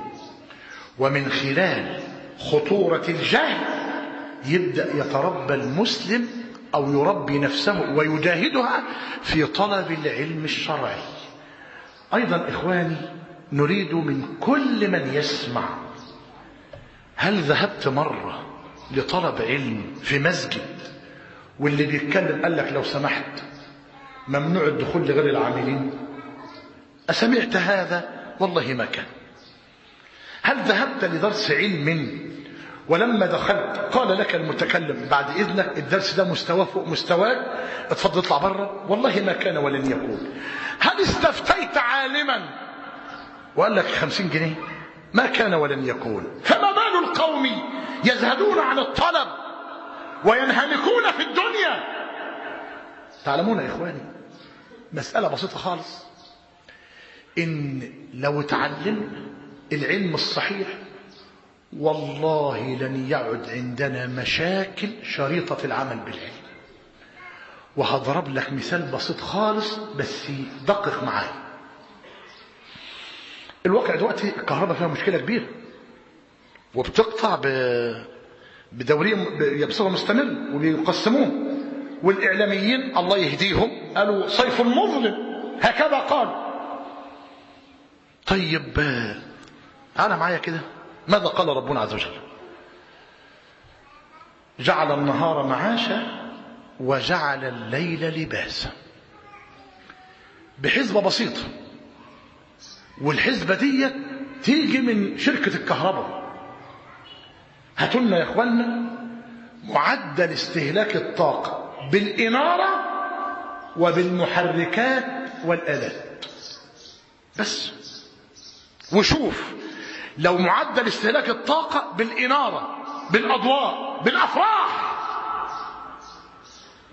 [SPEAKER 1] ومن خلال خطورة الجهل يبدأ يتربى المسلم أو يربي نفسه ويجاهدها في طلب العلم الشرعي. أيضا إخواني نريد من كل من يسمع هل ذهبت مرة لطلب علم في مسجد واللي بيتكلم قال لك لو سمحت ممنوع الدخول لغير العاملين؟ أسمعت هذا؟ والله ما كان. هل ذهبت لدرس علم؟ ولما دخلت قال لك المتكلم بعد إذنك الدرس ده مستواه فوق مستواك اتفضل اطلع بره. والله ما كان ولن يكون. هل استفتيت عالما؟ وقال لك خمسين جنيه. ما كان ولن يكون. فما بال القوم يزهدون عن الطلب وينهمكون في الدنيا؟ تعلمون يا إخواني مسألة بسيطة خالص. إن لو تعلمنا العلم الصحيح والله لن يعد عندنا مشاكل شريطة العمل بالعلم. وهضرب لك مثال بسيط خالص بس دقق معايا. الواقع دلوقتي الكهرباء فيها مشكلة كبيرة وبتقطع. بدورية بصفة مستمر وبيقسموه والإعلاميين الله يهديهم قالوا صيف مظلم هكذا قال. طيب أنا معايا كده. ماذا قال ربنا عز وجل؟ جعل النهار معاشا وجعل الليل لباسا. بحسبة بسيطة والحسبة دي تيجي من شركة الكهرباء. هاتوا لنا يا اخوانا معدل استهلاك الطاقة بالإنارة وبالمحركات والآلات. بس. وشوف لو معدل استهلاك الطاقة بالإنارة بالأضواء بالأفراح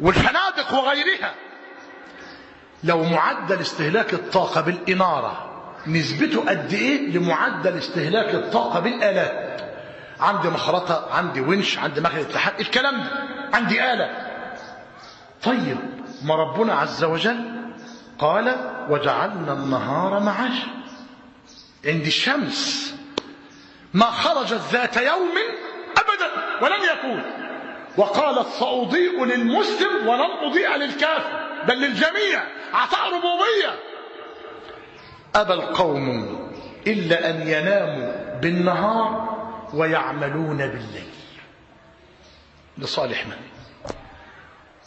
[SPEAKER 1] والفنادق وغيرها لو معدل استهلاك الطاقة بالإنارة نسبته قد إيه لمعدل استهلاك الطاقة بالآلات؟ عندي مخرطة عندي ونش عندي مكنة لحام الكلام ده عندي آلة. طيب ما ربنا عز وجل قال وجعلنا النهار معاشا. عند الشمس ما خرجت ذات يوم أبدا ولن يكون وقالت سأضيء للمسلم ولن أضيء للكافر بل للجميع عطاء ربوبية. أبى القوم إلا أن يناموا بالنهار ويعملون بالليل. لصالح من؟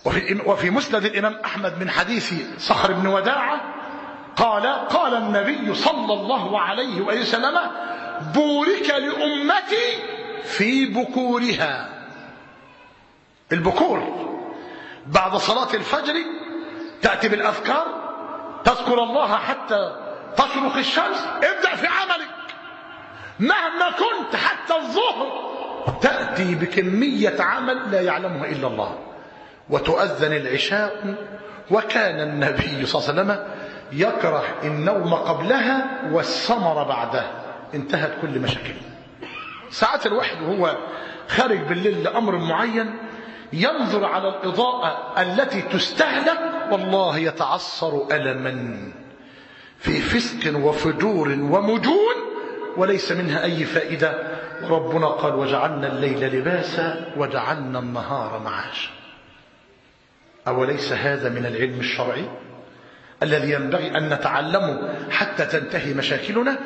[SPEAKER 1] وفي, وفي مسند الإمام أحمد من حديث صخر بن وداعة قال قال النبي صلى الله عليه وسلم بورك لأمتي في بكورها. البكور. بعد صلاة الفجر تأتي بالأذكار تذكر الله حتى تشرق الشمس ابدأ في عملك. مهما كنت حتى الظهر تأتي بكمية عمل لا يعلمها إلا الله. وتؤذن العشاء وكان النبي صلى الله عليه وسلم يكره النوم قبلها والسمر بعدها انتهت كل مشاكله ساعات الواحد وهو خارج بالليل لأمر معين ينظر على الإضاءة التي تستهلك والله يتعصر ألما في فسق وفجور ومجون وليس منها أي فائدة. وربنا قال وجعلنا الليل لباسا وجعلنا النهار معاشا. أوليس هذا من العلم الشرعي؟ الذي ينبغي أن نتعلمه حتى تنتهي مشاكلنا.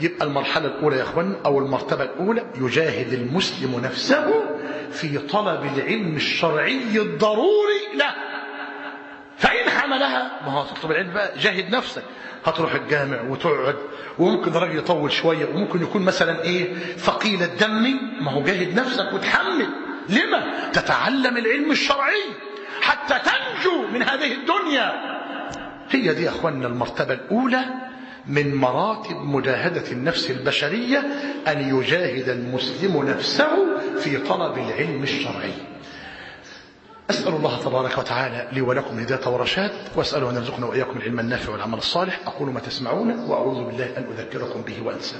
[SPEAKER 1] يبقى المرحلة الأولى يا أخوان أو المرتبة الأولى يجاهد المسلم نفسه في طلب العلم الشرعي الضروري. له فإن حملها ما هو تطلب العلم بقى جاهد نفسك. هتروح الجامع وتقعد وممكن الراجل يطول شوية وممكن يكون مثلا إيه ثقيل الدم. ما هو جاهد نفسك وتحمل. لما؟ تتعلم العلم الشرعي حتى تنجو من هذه الدنيا. هي دي أخواننا المرتبة الأولى من مراتب مجاهدة النفس البشرية أن يجاهد المسلم نفسه في طلب العلم الشرعي. أسأل الله تبارك وتعالى لي ولكم هداية ورشاد وأسأله أن يرزقنا وإياكم العلم النافع والعمل الصالح. أقول ما تسمعون وأعوذ بالله أن أذكركم به وأنسى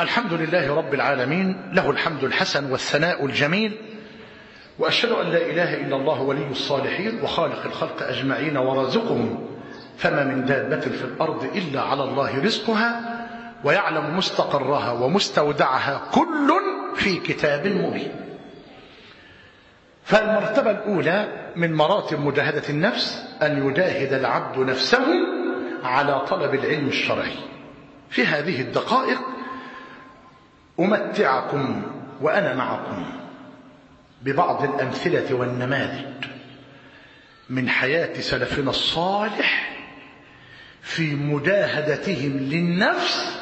[SPEAKER 1] الحمد لله رب العالمين له الحمد الحسن والثناء الجميل وأشهد أن لا إله إلا الله ولي الصالحين وخالق الخلق أجمعين ورازقهم فما من دابة في الأرض إلا على الله رزقها ويعلم مستقرها ومستودعها كل في كتاب مبين. فالمرتبة الأولى من مراتب مجاهدة النفس أن يجاهد العبد نفسه على طلب العلم الشرعي. في هذه الدقائق أمتعكم وأنا معكم ببعض الأمثلة والنماذج من حياة سلفنا الصالح في مجاهدتهم للنفس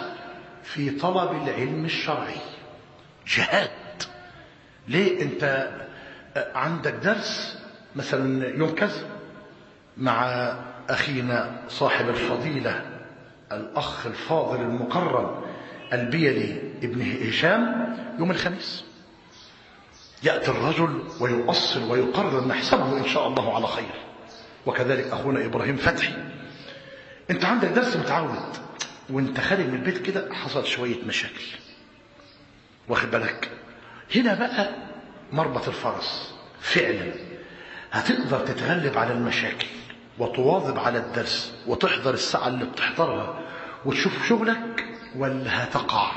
[SPEAKER 1] في طلب العلم الشرعي. جهاد. ليه أنت عندك درس مثلا يوم كذا مع أخينا صاحب الفضيلة الأخ الفاضل المكرم البيلي ابن هشام يوم الخميس. يأتي الرجل ويؤصل ويقرر نحسبه إن شاء الله على خير. وكذلك أخونا إبراهيم فتحي. أنت عندك درس متعود. وأنت خارج من البيت كده حصل شوية مشاكل. واخد بالك؟ هنا بقى مربط الفرس. فعلا. هتقدر تتغلب على المشاكل وتواظب على الدرس وتحضر الساعة اللي بتحضرها وتشوف شغلك ولا هتقع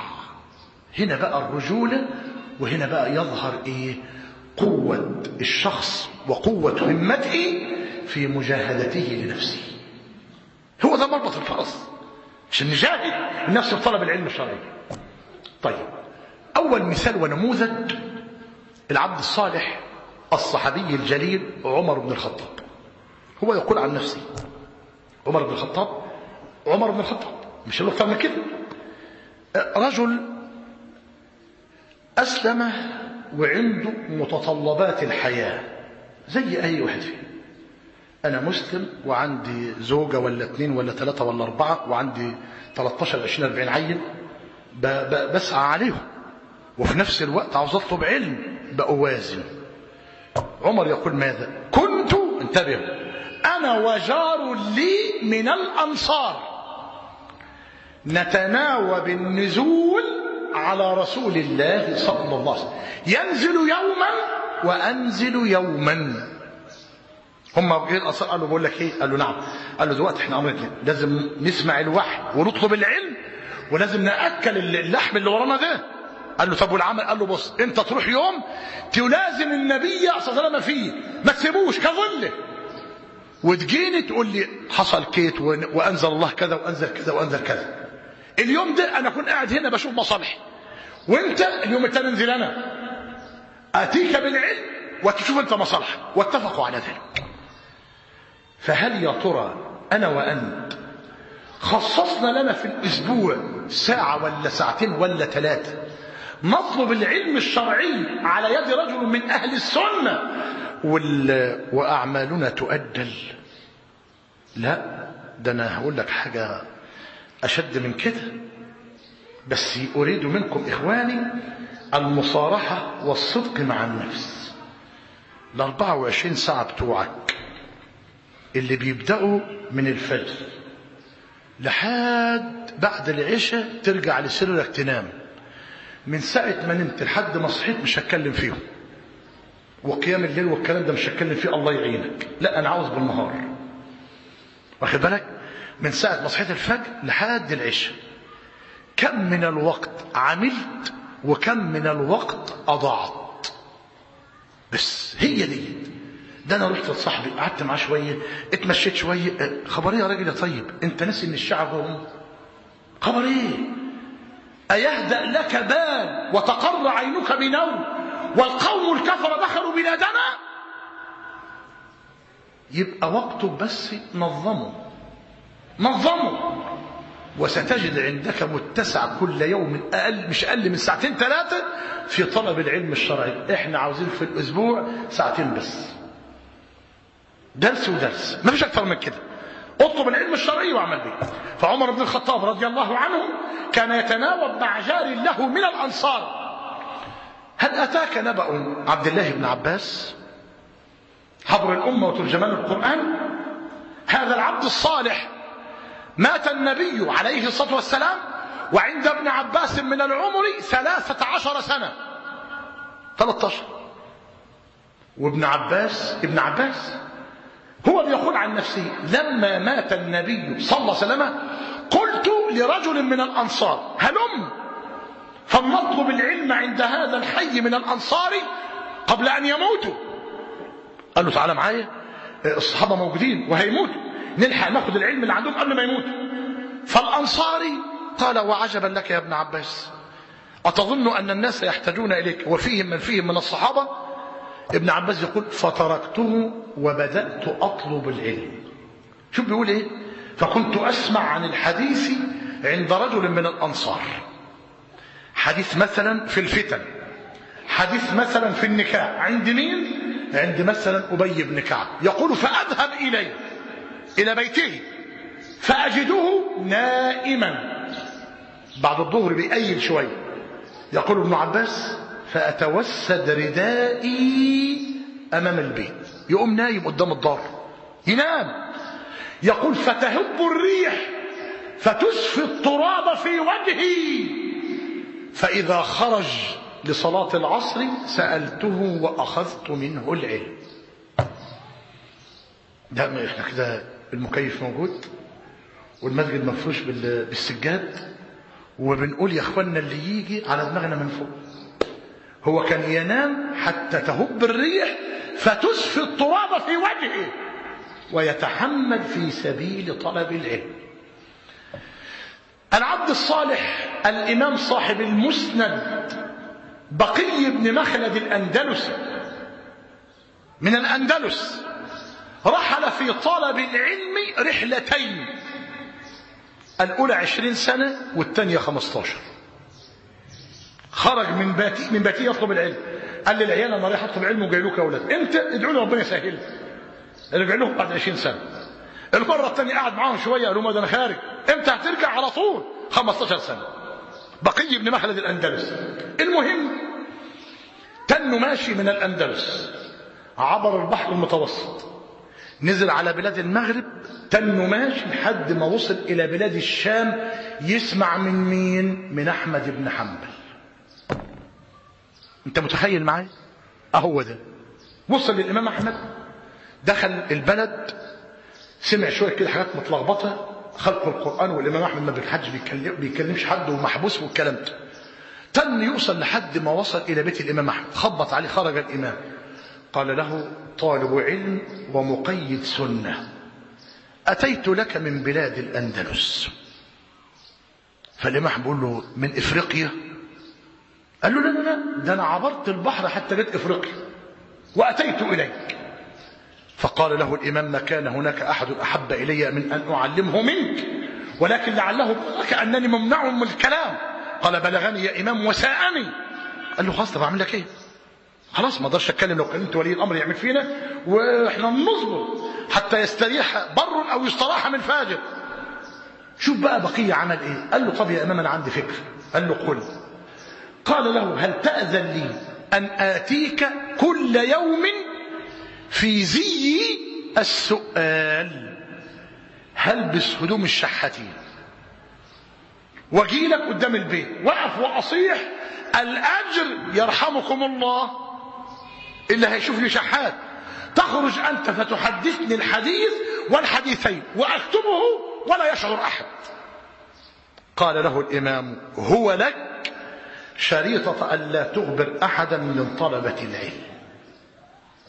[SPEAKER 1] هنا بقى الرجولة وهنا بقى يظهر إيه؟ قوة الشخص وقوة همته في مجاهدته لنفسه. هو ده مربط الفرس. عشان نجاهد النفس بطلب العلم الشرعي. طيب أول مثال ونموذج العبد الصالح الصحابي الجليل عمر بن الخطاب. هو يقول عن نفسه عمر بن الخطاب عمر بن الخطاب مش أكثر من كده. رجل أسلم وعنده متطلبات الحياة. زي أي واحد فينا. أنا مسلم وعندي زوجة ولا اثنين ولا ثلاثة ولا أربعة وعندي 13 20 40 عيل. بسعى عليهم. وفي نفس الوقت عاوز أطلب علم بأوازن. عمر يقول ماذا؟ كنت انتبه أنا وجار لي من الأنصار. نتناوب النزول على رسول الله صلى الله عليه وسلم. ينزل يوما وأنزل يوما. هم إيه الأنصار قالوا بقول لك إيه؟ قالوا نعم. قالوا دلوقتي إحنا امرنا لازم نسمع الوحي ونطلب العلم ولازم نأكل اللحم اللي ورانا ده. قال له طب والعمل؟ قال له بص أنت تروح يوم تلازم النبي صلى الله عليه وسلم فيه. ما تسيبوش كظله وتجيني تقول لي حصل كيت وأنزل الله كذا وأنزل كذا وأنزل كذا. اليوم ده أنا أكون قاعد هنا بشوف مصالحي وأنت اليوم الثاني انزل أنا. أتيك بالعلم وتشوف أنت مصالحك واتفقوا على ذلك. فهل يا ترى أنا وأنت خصصنا لنا في الأسبوع ساعة ولا ساعتين ولا ثلاثة نطلب العلم الشرعي على يد رجل من أهل السنة؟ وال... وأعمالنا تؤجل لا ده أنا هقول لك حاجة أشد من كده. بس أريد منكم إخواني المصارحة والصدق مع النفس. ال 24 ساعة بتوعك اللي بيبدأوا من الفجر لحد بعد العشاء ترجع لسريرك تنام. من ساعة ما نمت لحد ما صحيت مش هتكلم فيهم. وقيام الليل والكلام ده مش هتكلم فيه الله يعينك. لا أنا عاوز بالنهار. واخد بالك؟ من ساعة ما صحيت الفجر لحد العشاء. كم من الوقت عملت وكم من الوقت أضعت. بس هي دي. ده أنا رحت لصاحبي قعدت معاه شوية اتمشيت شوية. خبر إيه يا راجل يا طيب؟ أنت ناسي إن الشعب هم. خبر إيه؟ أيهدأ لك بال وتقر عينك بنوم والقوم الكفر دخلوا بلادنا يبقى وقتك بس نظمه. نظمه. وستجد عندك متسع كل يوم أقل مش أقل من ساعتين ثلاثة في طلب العلم الشرعي. إحنا عاوزين في الأسبوع ساعتين بس. درس ودرس. ما فيش أكثر من كده. اطلب العلم الشرعي واعمل به. فعمر بن الخطاب رضي الله عنه كان يتناوب مع جار له من الأنصار. هل أتاك نبأ عبد الله بن عباس حبر الأمة وترجمان القرآن؟ هذا العبد الصالح مات النبي عليه الصلاة والسلام وعند ابن عباس من العمر ثلاثة عشر سنة. 13 وابن عباس ابن عباس. هو بيقول عن نفسه لما مات النبي صلى الله عليه وسلم قلت لرجل من الأنصار هلم؟ فلنطلب العلم عند هذا الحي من الأنصار قبل أن يموتوا. قال له تعالى معايا الصحابة موجودين وهيموتوا. نلحق ناخد العلم اللي عندهم قبل ما يموتوا فالأنصاري قال وعجبا لك يا ابن عباس. أتظن أن الناس يحتاجون إليك وفيهم من فيهم من الصحابة؟ ابن عباس يقول فتركته وبدأت أطلب العلم. شوف بيقول إيه؟ فكنت أسمع عن الحديث عند رجل من الأنصار. حديث مثلا في الفتن حديث مثلا في النكاح. عند مين؟ عند مثلا أبي بن كعب. يقول فأذهب إليه. إلى بيته. فأجده نائما. بعد الظهر بأيل شوية يقول ابن عباس فأتوسد ردائي أمام البيت. يقوم نايم قدام الدار. ينام. يقول فتهب الريح فتسفي التراب في وجهي. فإذا خرج لصلاة العصر سألته وأخذت منه العلم. ده إحنا كده المكيف موجود والمسجد مفروش بالسجاد وبنقول يا اخوانا اللي يجي على دماغنا من فوق. هو كان ينام حتى تهب الريح فتسفي التراب في وجهه ويتحمل في سبيل طلب العلم. العبد الصالح الإمام صاحب المسند بقي بن مخلد الأندلسي. من الأندلس. رحل في طلب العلم رحلتين. الأولى عشرين سنة والثانية خمستاشر. خرج من باتي من باتي يطلب العلم. قال للعيال أنا رايح أطلب علم وجاي لكم يا أولاد. إمتى؟ ادعوا لي ربنا يسهل رجع لهم بعد 20 سنة. المرة الثانية قعد معاهم شوية قال لهم ده أنا خارج. إمتى هترجع؟ على طول. 15 سنة. بقي بن مخلد الأندلس. المهم تنه ماشي من الأندلس. عبر البحر المتوسط. نزل على بلاد المغرب تنه ماشي لحد ما وصل إلى بلاد الشام يسمع من مين؟ من أحمد بن حنبل. أنت متخيل معايا؟ أهو ده. وصل للامام أحمد دخل البلد سمع شوية كده حاجات متلخبطة خلق القرآن والإمام أحمد ما بيحدش بيكلم بيكلمش حد ومحبوس والكلام ده. تم يوصل لحد ما وصل إلى بيت الإمام أحمد. خبط عليه خرج الإمام. قال له طالب علم ومقيد سنة. أتيت لك من بلاد الأندلس. فالإمام احمد بيقول له من إفريقيا؟ قال له لا لا لا ده أنا عبرت البحر حتى جيت إفريقيا. وأتيت إليك. فقال له الإمام ما كان هناك أحد أحب إلي من أن أعلمه منك ولكن لعله كانني ممنوع من الكلام. قال بلغني يا إمام وساءني. قال له خلاص طب أعمل لك إيه؟ خلاص ما أقدرش اتكلم. لو كلمت ولي الامر يعمل فينا وإحنا نصبر حتى يستريح بر أو يستراح من فاجر. شوف بقى بقية عمل إيه. قال له طب يا إمام أنا عندي فكر. قال له قل. قال له هل تأذن لي أن آتيك كل يوم في زي السؤال؟ هلبس هدوم الشحاتين؟ واجي لك قدام البيت. واقف وأصيح الأجر يرحمكم الله. اللي هيشوفني شحات. تخرج أنت فتحدثني الحديث والحديثين وأكتبه ولا يشعر أحد. قال له الإمام هو لك شريطة ألا تخبر أحدا من طلبة العلم.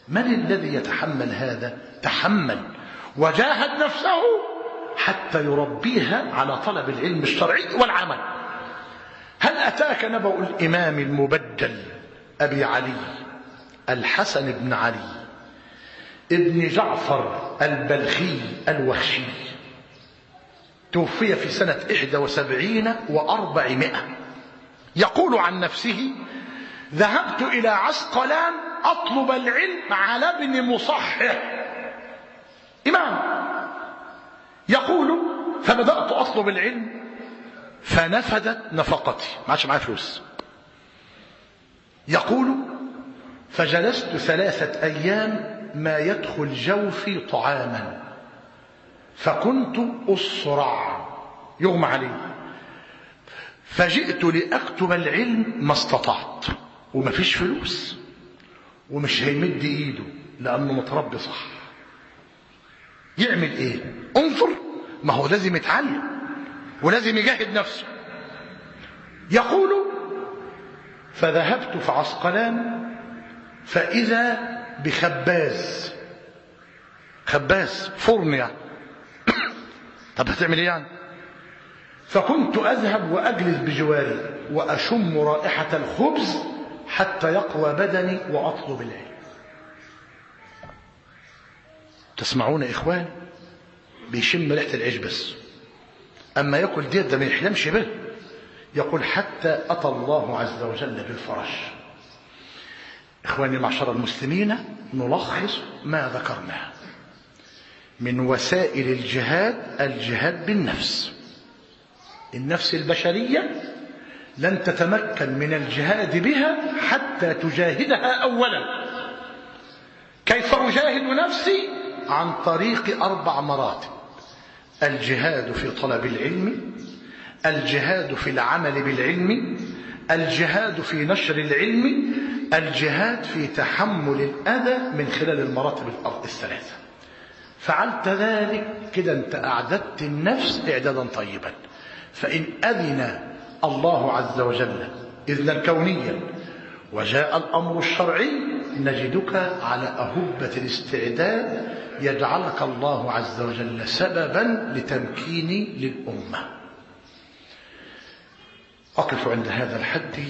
[SPEAKER 1] من الذي يتحمل هذا؟ تحمل. وجاهد نفسه حتى يربيها على طلب العلم الشرعي والعمل. هل أتاك نبأ الإمام المبدل أبي علي؟ الحسن بن علي ابن جعفر البلخي الوخشي. توفي في سنة إحدى وسبعين وأربعمائة. يقول عن نفسه ذهبت إلى عسقلان أطلب العلم على ابن مصحح. إمام. يقول فبدأت أطلب العلم فنفدت نفقتي. ما عادش معايا فلوس. يقول فجلست ثلاثة أيام ما يدخل جوفي طعاما. فكنت أسرع. يغمى علي. فجئت لأكتب العلم ما استطعت. وما فيش فلوس. ومش هيمد إيده لأنه متربي صح. يعمل إيه؟ انظر. ما هو لازم يتعلم. ولازم يجاهد نفسه. يقول فذهبت في عسقلان فإذا بخباز خباز فرن يعني طب هتعمل إيه يعني؟ فكنت أذهب وأجلس بجواري وأشم رائحة الخبز حتى يقوى بدني وأطلب العلم. تسمعون يا إخوان؟ بيشم ريحة العيش بس. أما يأكل ديت ده ما يحلمش به. يقول حتى أتى الله عز وجل بالفرج إخواني معشر المسلمين نلخص ما ذكرناه. من وسائل الجهاد الجهاد بالنفس. النفس البشرية لن تتمكن من الجهاد بها حتى تجاهدها اولا. كيف أجاهد نفسي؟ عن طريق أربع مراتب. الجهاد في طلب العلم الجهاد في العمل بالعلم الجهاد في نشر العلم الجهاد في تحمل الأذى من خلال المراتب الثلاثة. فعلت ذلك كده أنت أعددت النفس إعدادا طيبا. فإن أذن الله عز وجل إذنا كونيا وجاء الأمر الشرعي نجدك على أهبة الاستعداد يجعلك الله عز وجل سببا لتمكين للأمة. أقف عند هذا الحد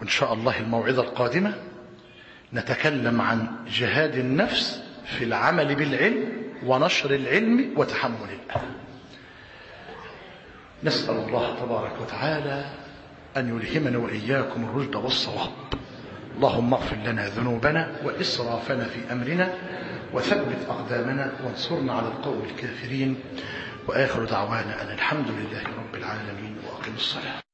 [SPEAKER 1] وإن شاء الله الموعظة القادمة نتكلم عن جهاد النفس في العمل بالعلم ونشر العلم وتحمل الأذى. نسأل الله تبارك وتعالى أن يلهمنا وإياكم الرشد والصواب. اللهم اغفر لنا ذنوبنا وإسرافنا في أمرنا وثبت أقدامنا وانصرنا على القوم الكافرين. وآخر دعوانا أن الحمد لله رب العالمين وأقم الصلاة.